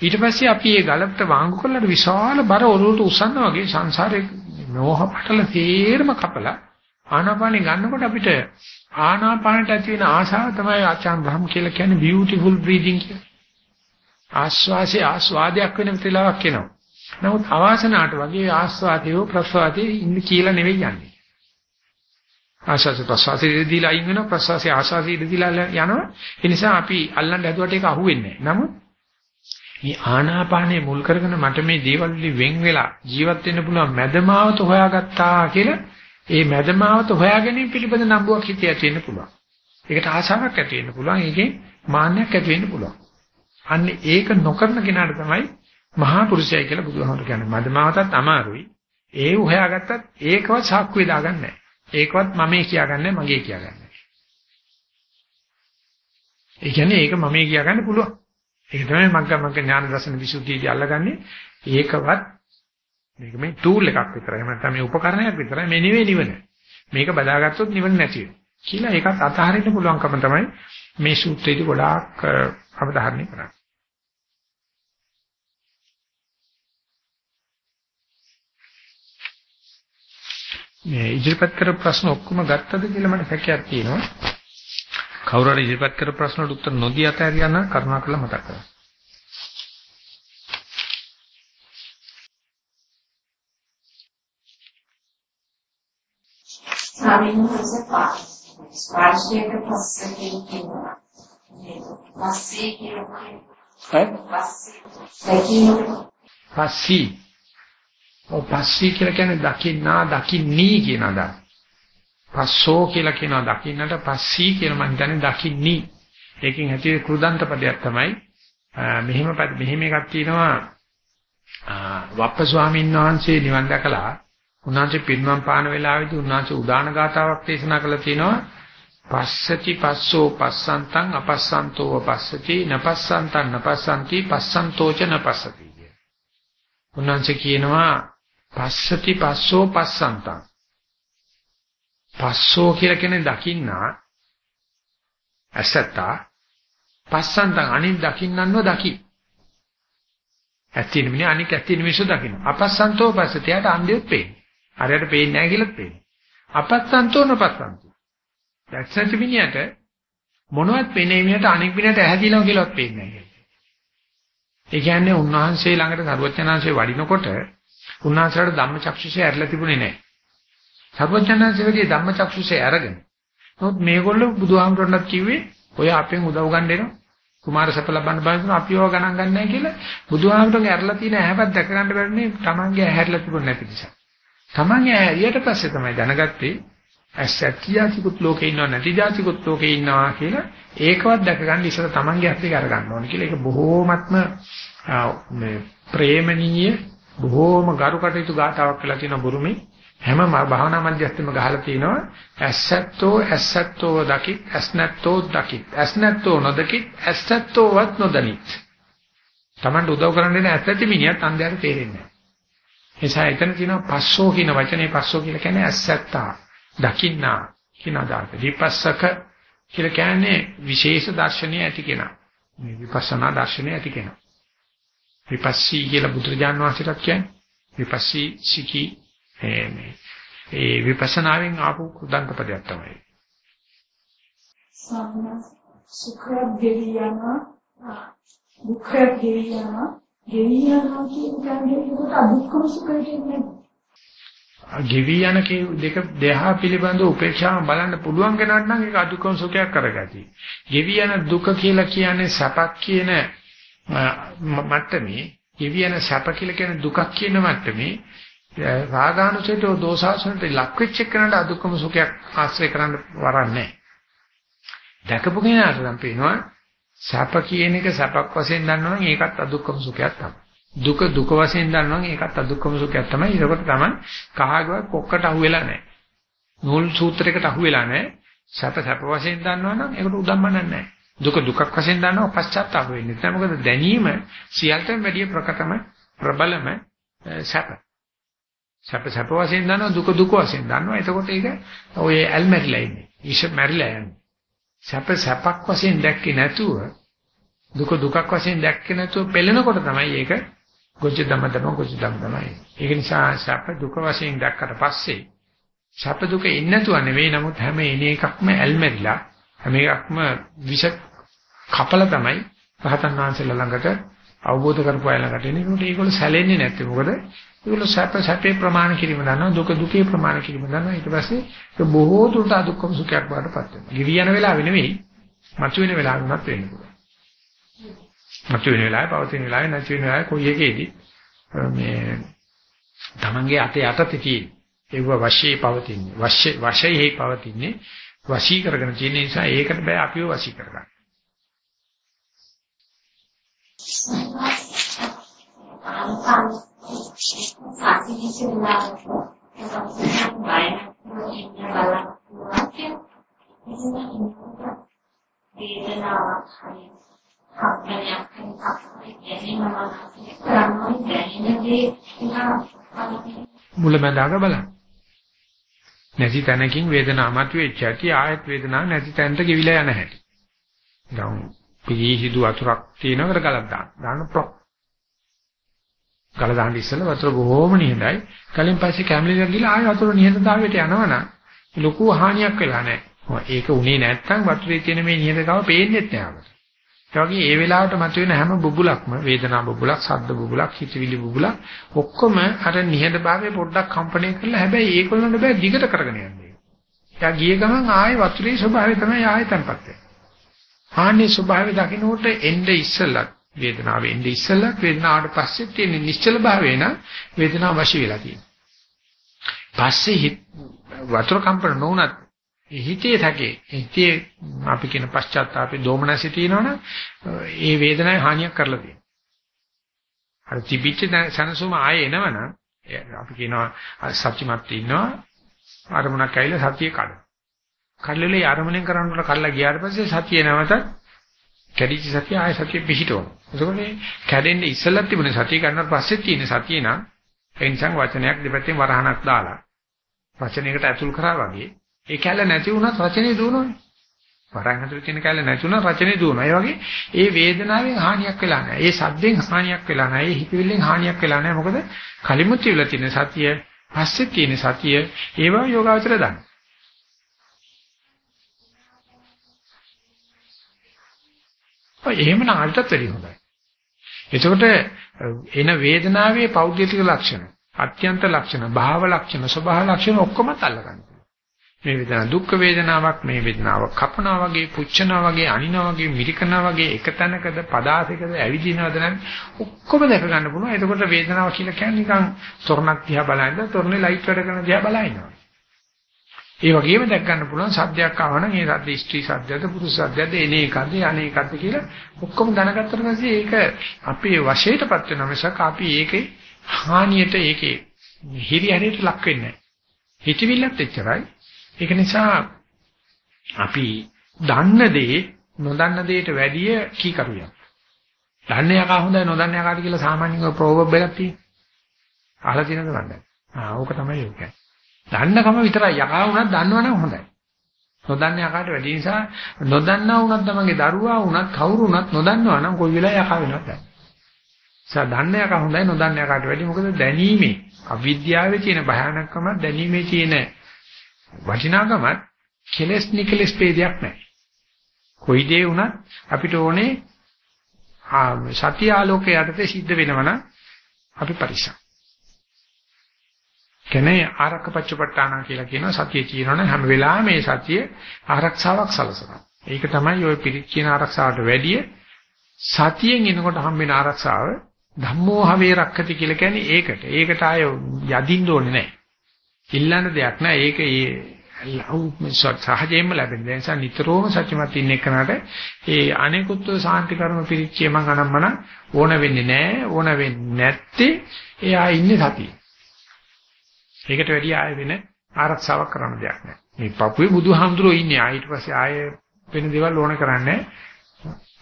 ඊට පස්සේ අපි මේ ගලපට වාංගු කරලා විශාල බර ඔලුවට උස්සන්න වගේ සංසාරේ මෝහ පටල තේරම කපලා ආනාපානෙ ගන්නකොට අපිට ආනාපානට ඇති වෙන ආශාව තමයි ආචාන් බ්‍රහ්ම කියලා කියන්නේ beautiful breathing කියලා. ආස්වාසේ ආස්වාදයක් වෙන වෙලාවක් එනවා. නමුත් අවාසනාවට වගේ ආස්වාදයේ ප්‍රසවාදයේ ඉන්න කියලා නෙවෙයි යන්නේ. ආශාස ප්‍රසවාසයේ දීලා අයින් වෙනවා ප්‍රසවාසයේ ආශාසයේ දීලා යනවා. ඒ නිසා අපි අල්ලන්න හැදුවට ඒක අහුවෙන්නේ නැහැ. නමුත් මේ ආනාපානයේ මුල් කරගෙන මට මේ දේවල් වලින් වෙන් වෙලා ජීවත් වෙන්න පුළුවන් මැදමාවත හොයාගත්තා කියලා ඒ මැදමාවත හොයා ගැනීම පිළිබඳ නම්බුවක් හිතේ ඇති වෙන්න පුළුවන්. ඒකට ආශාවක් ඇති වෙන්න පුළුවන්. ඒකේ මාන්නයක් ඇති වෙන්න පුළුවන්. අන්න ඒක නොකරන කෙනාට තමයි මහා පුරුෂයයි කියලා බුදුහාමුදුරු කියන්නේ. මැදමාවතත් අමාරුයි. ඒ හොයාගත්තත් ඒකවත් සාක්කු වේදාගන්නේ නැහැ. ඒකවත් මමේ කියාගන්නේ මගේ කියාගන්නේ. ඒ කියන්නේ ඒක මමේ කියාගන්න පුළුවන්. ඒක තමයි මග්ග මග්ග ඥාන දර්ශන විසුද්ධියදී අල්ලගන්නේ. ඒකවත් මේක මේ ටූල් එකක් විතරයි. එහෙම නැත්නම් මේ උපකරණයක් විතරයි. මේ නෙවෙයි නිවන. මේක බදාගත්තොත් නිවන නැති වෙනවා. කියලා ඒකත් අතහරින්න පුළුවන්කම තමයි මේ සූත්‍රයේදී ගොඩාක් අවධාරණය කරන්නේ. මේ ඉදිරිපත් කර ප්‍රශ්න ඔක්කොම ගත්තද කියලා මට හැකියාවක් තියෙනවා. කවුරු හරි ඉදිරිපත් කර ප්‍රශ්නවලට උත්තර නොදී අතහැරියා නම් කරුණාකරලා මතක් කරගන්න. සාමිනුස ස්පර්ශයට පස්සකින් කියනවා. පස්සේ කියනවා ඈ දැකීම පස්සී. ඔව් පස්සී කියලා කියන්නේ දකින්නා දකින්නී කියන අදහස. පස්සෝ කියලා කියනවා දකින්නට පස්සී කියලා මම හිතන්නේ දකින්නී. ඒකෙන් ඇති කෘදන්ත පදයක් තමයි. මෙහෙම මෙහෙම එකක් තියෙනවා. වප්ප ස්වාමීන් වහන්සේ නිවන් දැකලා උන්වහන්සේ පිරිනමන පාන වෙලාවේදී උන්වහන්සේ උදාන ගාතාවක් දේශනා කළා තියෙනවා පස්සති පස්සෝ පස්සන්තං අපස්සන්තෝ පස්සති නපස්සන්තං නපස්සන්ති පස්සන්තෝච නපස්සති උන්වහන්සේ කියනවා පස්සති පස්සෝ පස්සන්තං. පස්සෝ කියලා කියන්නේ දකින්නා ඇසත්තා පස්සන්තං අනිත් දකින්නන්ව දකි. ඇත්තින මිනිහ අනික ඇත්තින මිනිස්සු දකින්න. අපස්සන්තෝ පස්සතියට අන්ධයොත් පේන්නේ. හරියට පේන්නේ නැහැ කියලාත් පේන්නේ. අපස්සන්තෝ නපස්සන්තෝ. දැක්සත් මිනිහට මොනවත් පේන්නේ මිනිහට අනික් මිනිහට ඇහැදිලා කියලාත් පේන්නේ නැහැ ඒ කියන්නේ උන්වහන්සේ ළඟට සරුවචනාංශේ වඩිනකොට උන්වහන්සේට ධම්මචක්ෂුෂය ඇරලා තිබුණේ නැහැ. සරුවචනාංශේගේ ධම්මචක්ෂුෂය අරගෙන. නමුත් මේගොල්ලෝ බුදුහාමුදුරන්වත් කිව්වේ ඔය අපෙන් උදව් ගන්න එනවා. කුමාර සැප ලබන්න බලන අපිව ගණන් ගන්නෑ කියලා බුදුහාමුදුරන්ගේ ඇරලා තියෙන ඇහැපත් දැක ගන්න බැරිනේ Tamange ඇහැරලා තිබුණ නැති නිසා. Tamange ඇහැරියට පස්සේ තමයි දැනගත්තේ ඇස්සක්කියාතිකුත් ලෝකේ ඉන්නව නැති જાතිකුත් ලෝකේ ඉන්නවා කියලා ඒකවත් දැක ගන්න ඉස්සර Tamange ඇත්තේ අර ගන්න ඕනේ කියලා ඒක බොහෝමත්ම මේ ප්‍රේමණීය බොහෝම ගරුකටයුතු ගාතාවක් කියලා තියෙන බුරුමේ හැම භාවනා මධ්‍යස්ථෙම ගහලා තිනවා. ඇස්සැත්තෝ ඇස්සැත්තෝ දකිත් ඇස්නැත්තෝ දකිත්. ඇස්නැත්තෝ නොදකිත් ඇස්සැත්තෝවත් නොදනිත්. Tamanට උදව් කරන්න දෙන ඇත්තටි මිනිහත් අන්ධයාට තේරෙන්නේ නැහැ. එසා එතන තියෙනවා පස්සෝ කියන වචනේ පස්සෝ කියලා කියන්නේ ඇස්සැත්තා. දකින්නා කියන අදහස. විපස්සක කියලා කියන්නේ විශේෂ දර්ශනය ඇති කෙනා. මේ විපස්සනා දර්ශනය ඇති කෙනා. විපස්සී කියලා බුදුරජාන් වහන්සේට කියන්නේ. විපස්සී සිකි මේ ඒ විපස්සනාවෙන් ආපු කුදන්ත පදයක් තමයි. සම්මස් සුඛ ගෙවියන දුක්ඛ ගෙවියන ගෙවියන කියන්නේ දුක්ඛ සුඛ කියන්නේ ගෙවි යන දෙක දෙහා පිළිබඳ උපේක්ෂාව බලන්න පුළුවන් කෙනාට නම් ඒක අදුක්කම සුඛයක් කරගati. ගෙවි යන දුක කියලා කියන්නේ සැපක් කියන මට්ටමේ ගෙවි යන සැප කියලා කියන දුකක් කියන මට්ටමේ රාගානුසයට දෝසාසනට ලක් වෙච්ච කෙනාට අදුක්කම සුඛයක් ආශ්‍රය කරන්න වරන්නේ දැකපු කෙනාට නම් පේනවා සැප කියන එක සැපක් වශයෙන් දන්නවනම් ඒකත් අදුක්කම සුඛයක් තමයි. දුක දුක වශයෙන් දන්නවනම් ඒකත් අදුක්කම සුඛයක් තමයි. ඒකට තමයි කහගවත් කොක්කට අහුවෙලා නැහැ. නූල් සූත්‍රයකට අහුවෙලා නැහැ. සැප සැප වශයෙන් දන්නවනම් ඒකට උදම්මනක් නැහැ. දුක දුකක් වශයෙන් දන්නව පශ්චාත්තාප වෙන්නේ නැහැ. මොකද දැනීම සියල්ලටම වැඩිය ප්‍රකටම ප්‍රබලම සැප. සැප සැප වශයෙන් දන්නවා දුක දුක වශයෙන් දන්නවා. එතකොට ඒක ඔය ඇල්මැරිලා ඉන්නේ. ඊෂ මැරිලා යන්නේ. සැප සැපක් වශයෙන් දැක්කේ නැතුව දුක දුකක් වශයෙන් දැක්කේ නැතුව පෙළෙනකොට තමයි ඒක ගොජ්ජ දම දම ගොජ්ජ දම තමයි. ඒක නිසා සැප දුක වශයෙන් දැක්කට පස්සේ සැප දුක ඉන්නේ නැතුව නෙවෙයි නමුත් හැම එන එකක්ම ඇල්මැරිලා හැම එකක්ම විෂ කපල තමයි රහතන් වහන්සේලා ළඟට අවබෝධ කරපු අය ළඟට එන්නේ. ඒකට ඒගොල්ලෝ සැලෙන්නේ නැත්තේ. මොකද ඒගොල්ලෝ සැප සැපේ ප්‍රමාණ කිරීම දන්නවා, දුක දුකේ ප්‍රමාණ කිරීම දන්නවා. ඊට පස්සේ ඒක බොහෝ දුරට අදුක්කම සුඛයක් බාටපත් වෙනවා. ගිවි යන වෙලාවෙ නෙවෙයි, මතුවෙන වෙලාවෙ උනත් වෙන්න පුළුවන්. මතුවෙන වෙලාවෙ, පවතින වෙලාවෙ, නැති වෙන වෙලාවෙ කොයි එකේදී මේ තමන්ගේ අතේ යටතේ තියෙන ඒව වශයේ පවතින්නේ. වශයේ වශයේ පවතින්නේ. වශී කරගෙන තියෙන නිසා ඒකට බෑ අපිව වශී කරගන්න. වේදනාවක් හරි හක්මනයක් හරි අපේ දැනීමම කරන්නේ දැනෙන්නේ මුලමඳාක බලන්න. නැති තැනකින් වේදනාවක් මතුවෙච්ච ඇති ආයත් වේදනාවක් නැති තැනට ගෙවිලා යන හැටි. දැන් පිළිහිදු වතුරක් තියෙනවකට ගලක් දාන්න. දාන්න ප්‍රොක්. ගල දාන්න ඉස්සෙල්ලා වතුර බොහොම නිහඬයි. කලින් පස්සේ කැමලිලා ගිහලා ආයෙ වතුර නිහඬතාවයට යනවනම් ලොකු හානියක් වෙලා නැහැ. ඒක උනේ නැත්තම් වතුරේ තියෙන මේ නිහඬතාව පේන්නේ නැහැ. ඒ වගේ ඒ වෙලාවට මතුවෙන හැම බුබුලක්ම වේදනා බුබුලක්, ශබ්ද බුබුලක්, හිතවිලි බුබුලක් ඔක්කොම අර නිහඬභාවයේ පොඩ්ඩක් කම්පණය කරලා හැබැයි ඒකවලට බෑ දිගට කරගෙන යන්නේ. එයා ගිය ගමන් ආයෙ වතුරේ ස්වභාවය තමයි ආයෙ තැම්පත් වෙන්නේ. ආන්නේ ස්වභාවය දකින්නකොට එnde ඉස්සෙල්ලා වේදනාව එන්නේ ඉස්සෙල්ලා වේදනාවට පස්සේ තියෙන නිශ්චල භාවය නම් වේදනාව වශී වෙලා තියෙනවා. පස්සේ වතුර කම්පන නොවුනත් හිතේ තකේ හිතේ අපි කියන පශ්චාත්තාපේ දෝමනසි තියෙනවනම් ඒ වේදනාවේ හානියක් කරලා තියෙනවා. අර තිබිච්ච සනසුම ආයේ එනවනම් අපි කියනවා සත්‍යමත් ඉන්නවා අරමුණක් ඇවිල්ලා සතිය කඩ. කඩලලේ අරමුණෙන් කරන්නට කල්ලා ගියාට පස්සේ සතිය නැවත කැඩිච්ච සතිය ආයේ සතිය පිහිටවන. එතකොට මේ කැඩෙන්නේ ඉස්සෙල්ලත් තිබුණේ සතිය ගන්නවට පස්සේ තියෙන සතිය නම් ඒ නිසා වචනයක් දෙපැත්තෙන් වරහණක් දාලා වචනයකට ඇතුල් කරා වගේ ඒ කැල්ල නැති වුණත් රචනය දුවනෝනේ. වරහන් ඇතුලේ තියෙන කැල්ල නැති වුණා රචනය දුවනවා. ඒ වගේ ඒ වේදනාවෙන් හානියක් වෙලා නැහැ. ඒ සද්දෙන් හානියක් වෙලා නැහැ. ඒ හිතවිල්ලෙන් හානියක් වෙලා නැහැ. මොකද කලිමුත් තියලා තියෙන සතිය පස්සේ තියෙන සතිය ඒව යෝගාවචර දාන්න. ඔය එහෙම නාටත් වැඩි හොඳයි. එතකොට එන වේදනාවේ පෞද්ගලික ලක්ෂණ, අත්‍යන්ත ලක්ෂණ, භාව ලක්ෂණ, ස්වභාව ලක්ෂණ ඔක්කොම අල්ලගන්න. මේ වේදනාව දුක් වේදනාවක් මේ වේදනාව කපනවා වගේ පුච්චනවා වගේ අනිනවා වගේ මිරිකනවා වගේ එක තැනකද පදාසයකද ඇවිදිනවද නම් ඔක්කොම දැක ගන්න පුළුවන්. එතකොට වේදනාව කියලා කියන්නේ නිකන් තොරණක් දිහා බලනද තොරණේ ලයිට් වැඩ කරන දිහා බලනවා. ඒ වගේම දැක් ගන්න පුළුවන් සද්දයක් ආවනම් ඒ සද්ද ස්ත්‍රී සද්දද පුරුෂ සද්දද එනේ එකද යන්නේ එකද කියලා ඔක්කොම දැනගත්තට පස්සේ ඒක අපේ වශයටපත් වෙන මිසක් අපි ඒකේ හානියට ඒකේ හිරිහැරයට ලක් වෙන්නේ නැහැ. හිතවිල්ලත් එච්චරයි ඒක නිසා අපි දන්න දේ නොදන්න දෙයට වැඩිය කීකරුයක්. දන්න යකා හොඳයි නොදන්න යකාට කියලා සාමාන්‍යව ප්‍රෝබබ් එකක් තියෙනවා. අහලා තියෙනවද මන්ද? ආ ඕක තමයි ඒක. දන්නකම විතරයි යකා වුණත් දන්නවනම් හොඳයි. නොදන්න යකාට වැඩි නිසා නොදන්නා වුණත් තමන්ගේ දරුවා වුණත් කවුරු වුණත් නොදන්නවා නම් කොයි වෙලාවෙ යකා වෙනවද? සා දන්න යකා හොඳයි නොදන්න යකාට වැඩි මොකද දැනීමේ අවිද්‍යාවේ තියෙන භයානකම දැනීමේ තියෙන වටිනාකමත් කෙලස් නිකලස් ભેදයක් නැහැ. කොයි දේ වුණත් අපිට ඕනේ සත්‍ය ආලෝකයේ යටතේ සිද්ධ වෙනවනම් අපි පරිස්සම්. කෙනේ ආරක්කපච්චපට්ඨාන කියලා කියන සතිය කියනවනේ හැම වෙලාවෙම මේ සතිය ආරක්ෂාවක් සලසනවා. ඒක තමයි ওই පිළිත් කියන ආරක්ෂාවට වැඩිය සතියෙන් එනකොට හම්බෙන ආරක්ෂාව ධම්මෝ හවේ රක්කති කියලා කියන්නේ ඒකට. ඒකට ආය යදින්න ඕනේ නැහැ. ඉල්ලන්න දෙයක් නෑ. ඒක ඒ සහජයෙන්ම ලැබෙන. ඒ නිසා නිතරම සත්‍යමත් ඉන්න එකනට ඒ අනෙකුත් සාන්ති කර්ම පිරිච්චිය මං අනම්මන ඕන වෙන්නේ නෑ. ඕන වෙන්නේ නැත්තේ එයා ඉන්නේ සතියේ. ඒකට වැඩි ආයෙ වෙන ආරක්ෂාවක් කරන්න දෙයක් නෑ. මේ පපුවේ බුදුහාමුදුරුවෝ ඉන්නේ. ආයෙත් පස්සේ ආයෙ වෙන දේවල් ඕන කරන්නේ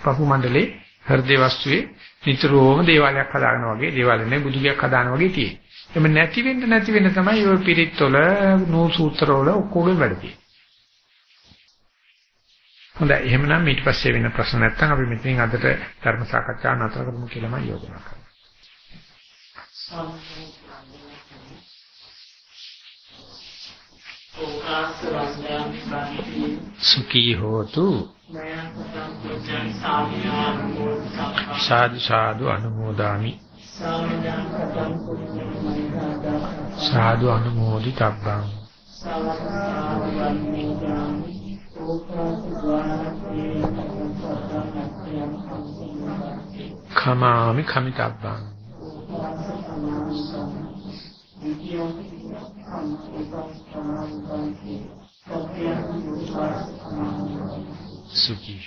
පපු මණ්ඩලේ හෘදේ වස්තුවේ නිතරම දේවාලයක් හදාගෙන වගේ දේවාල නේ බුදුගයක් හදාන වගේ තියෙන්නේ. එම නැති වෙන්න නැති වෙන්න තමයි ওই පිරිත්වල නූ සූත්‍රවල ඔක්කොගේ වැඩ තියෙන්නේ. හොඳයි එහෙමනම් ඊට පස්සේ වෙන ප්‍රශ්න නැත්නම් අපි මෙතනින් අදට ධර්ම සාකච්ඡා නතර කරමු කියලා මම යෝජනා කරනවා. සුඛී හෝතු සාදු සාදු අනුමෝදාමි. සාදු අනුමෝදි තබ්බං කමාමි කමිතබ්බං. සුඛී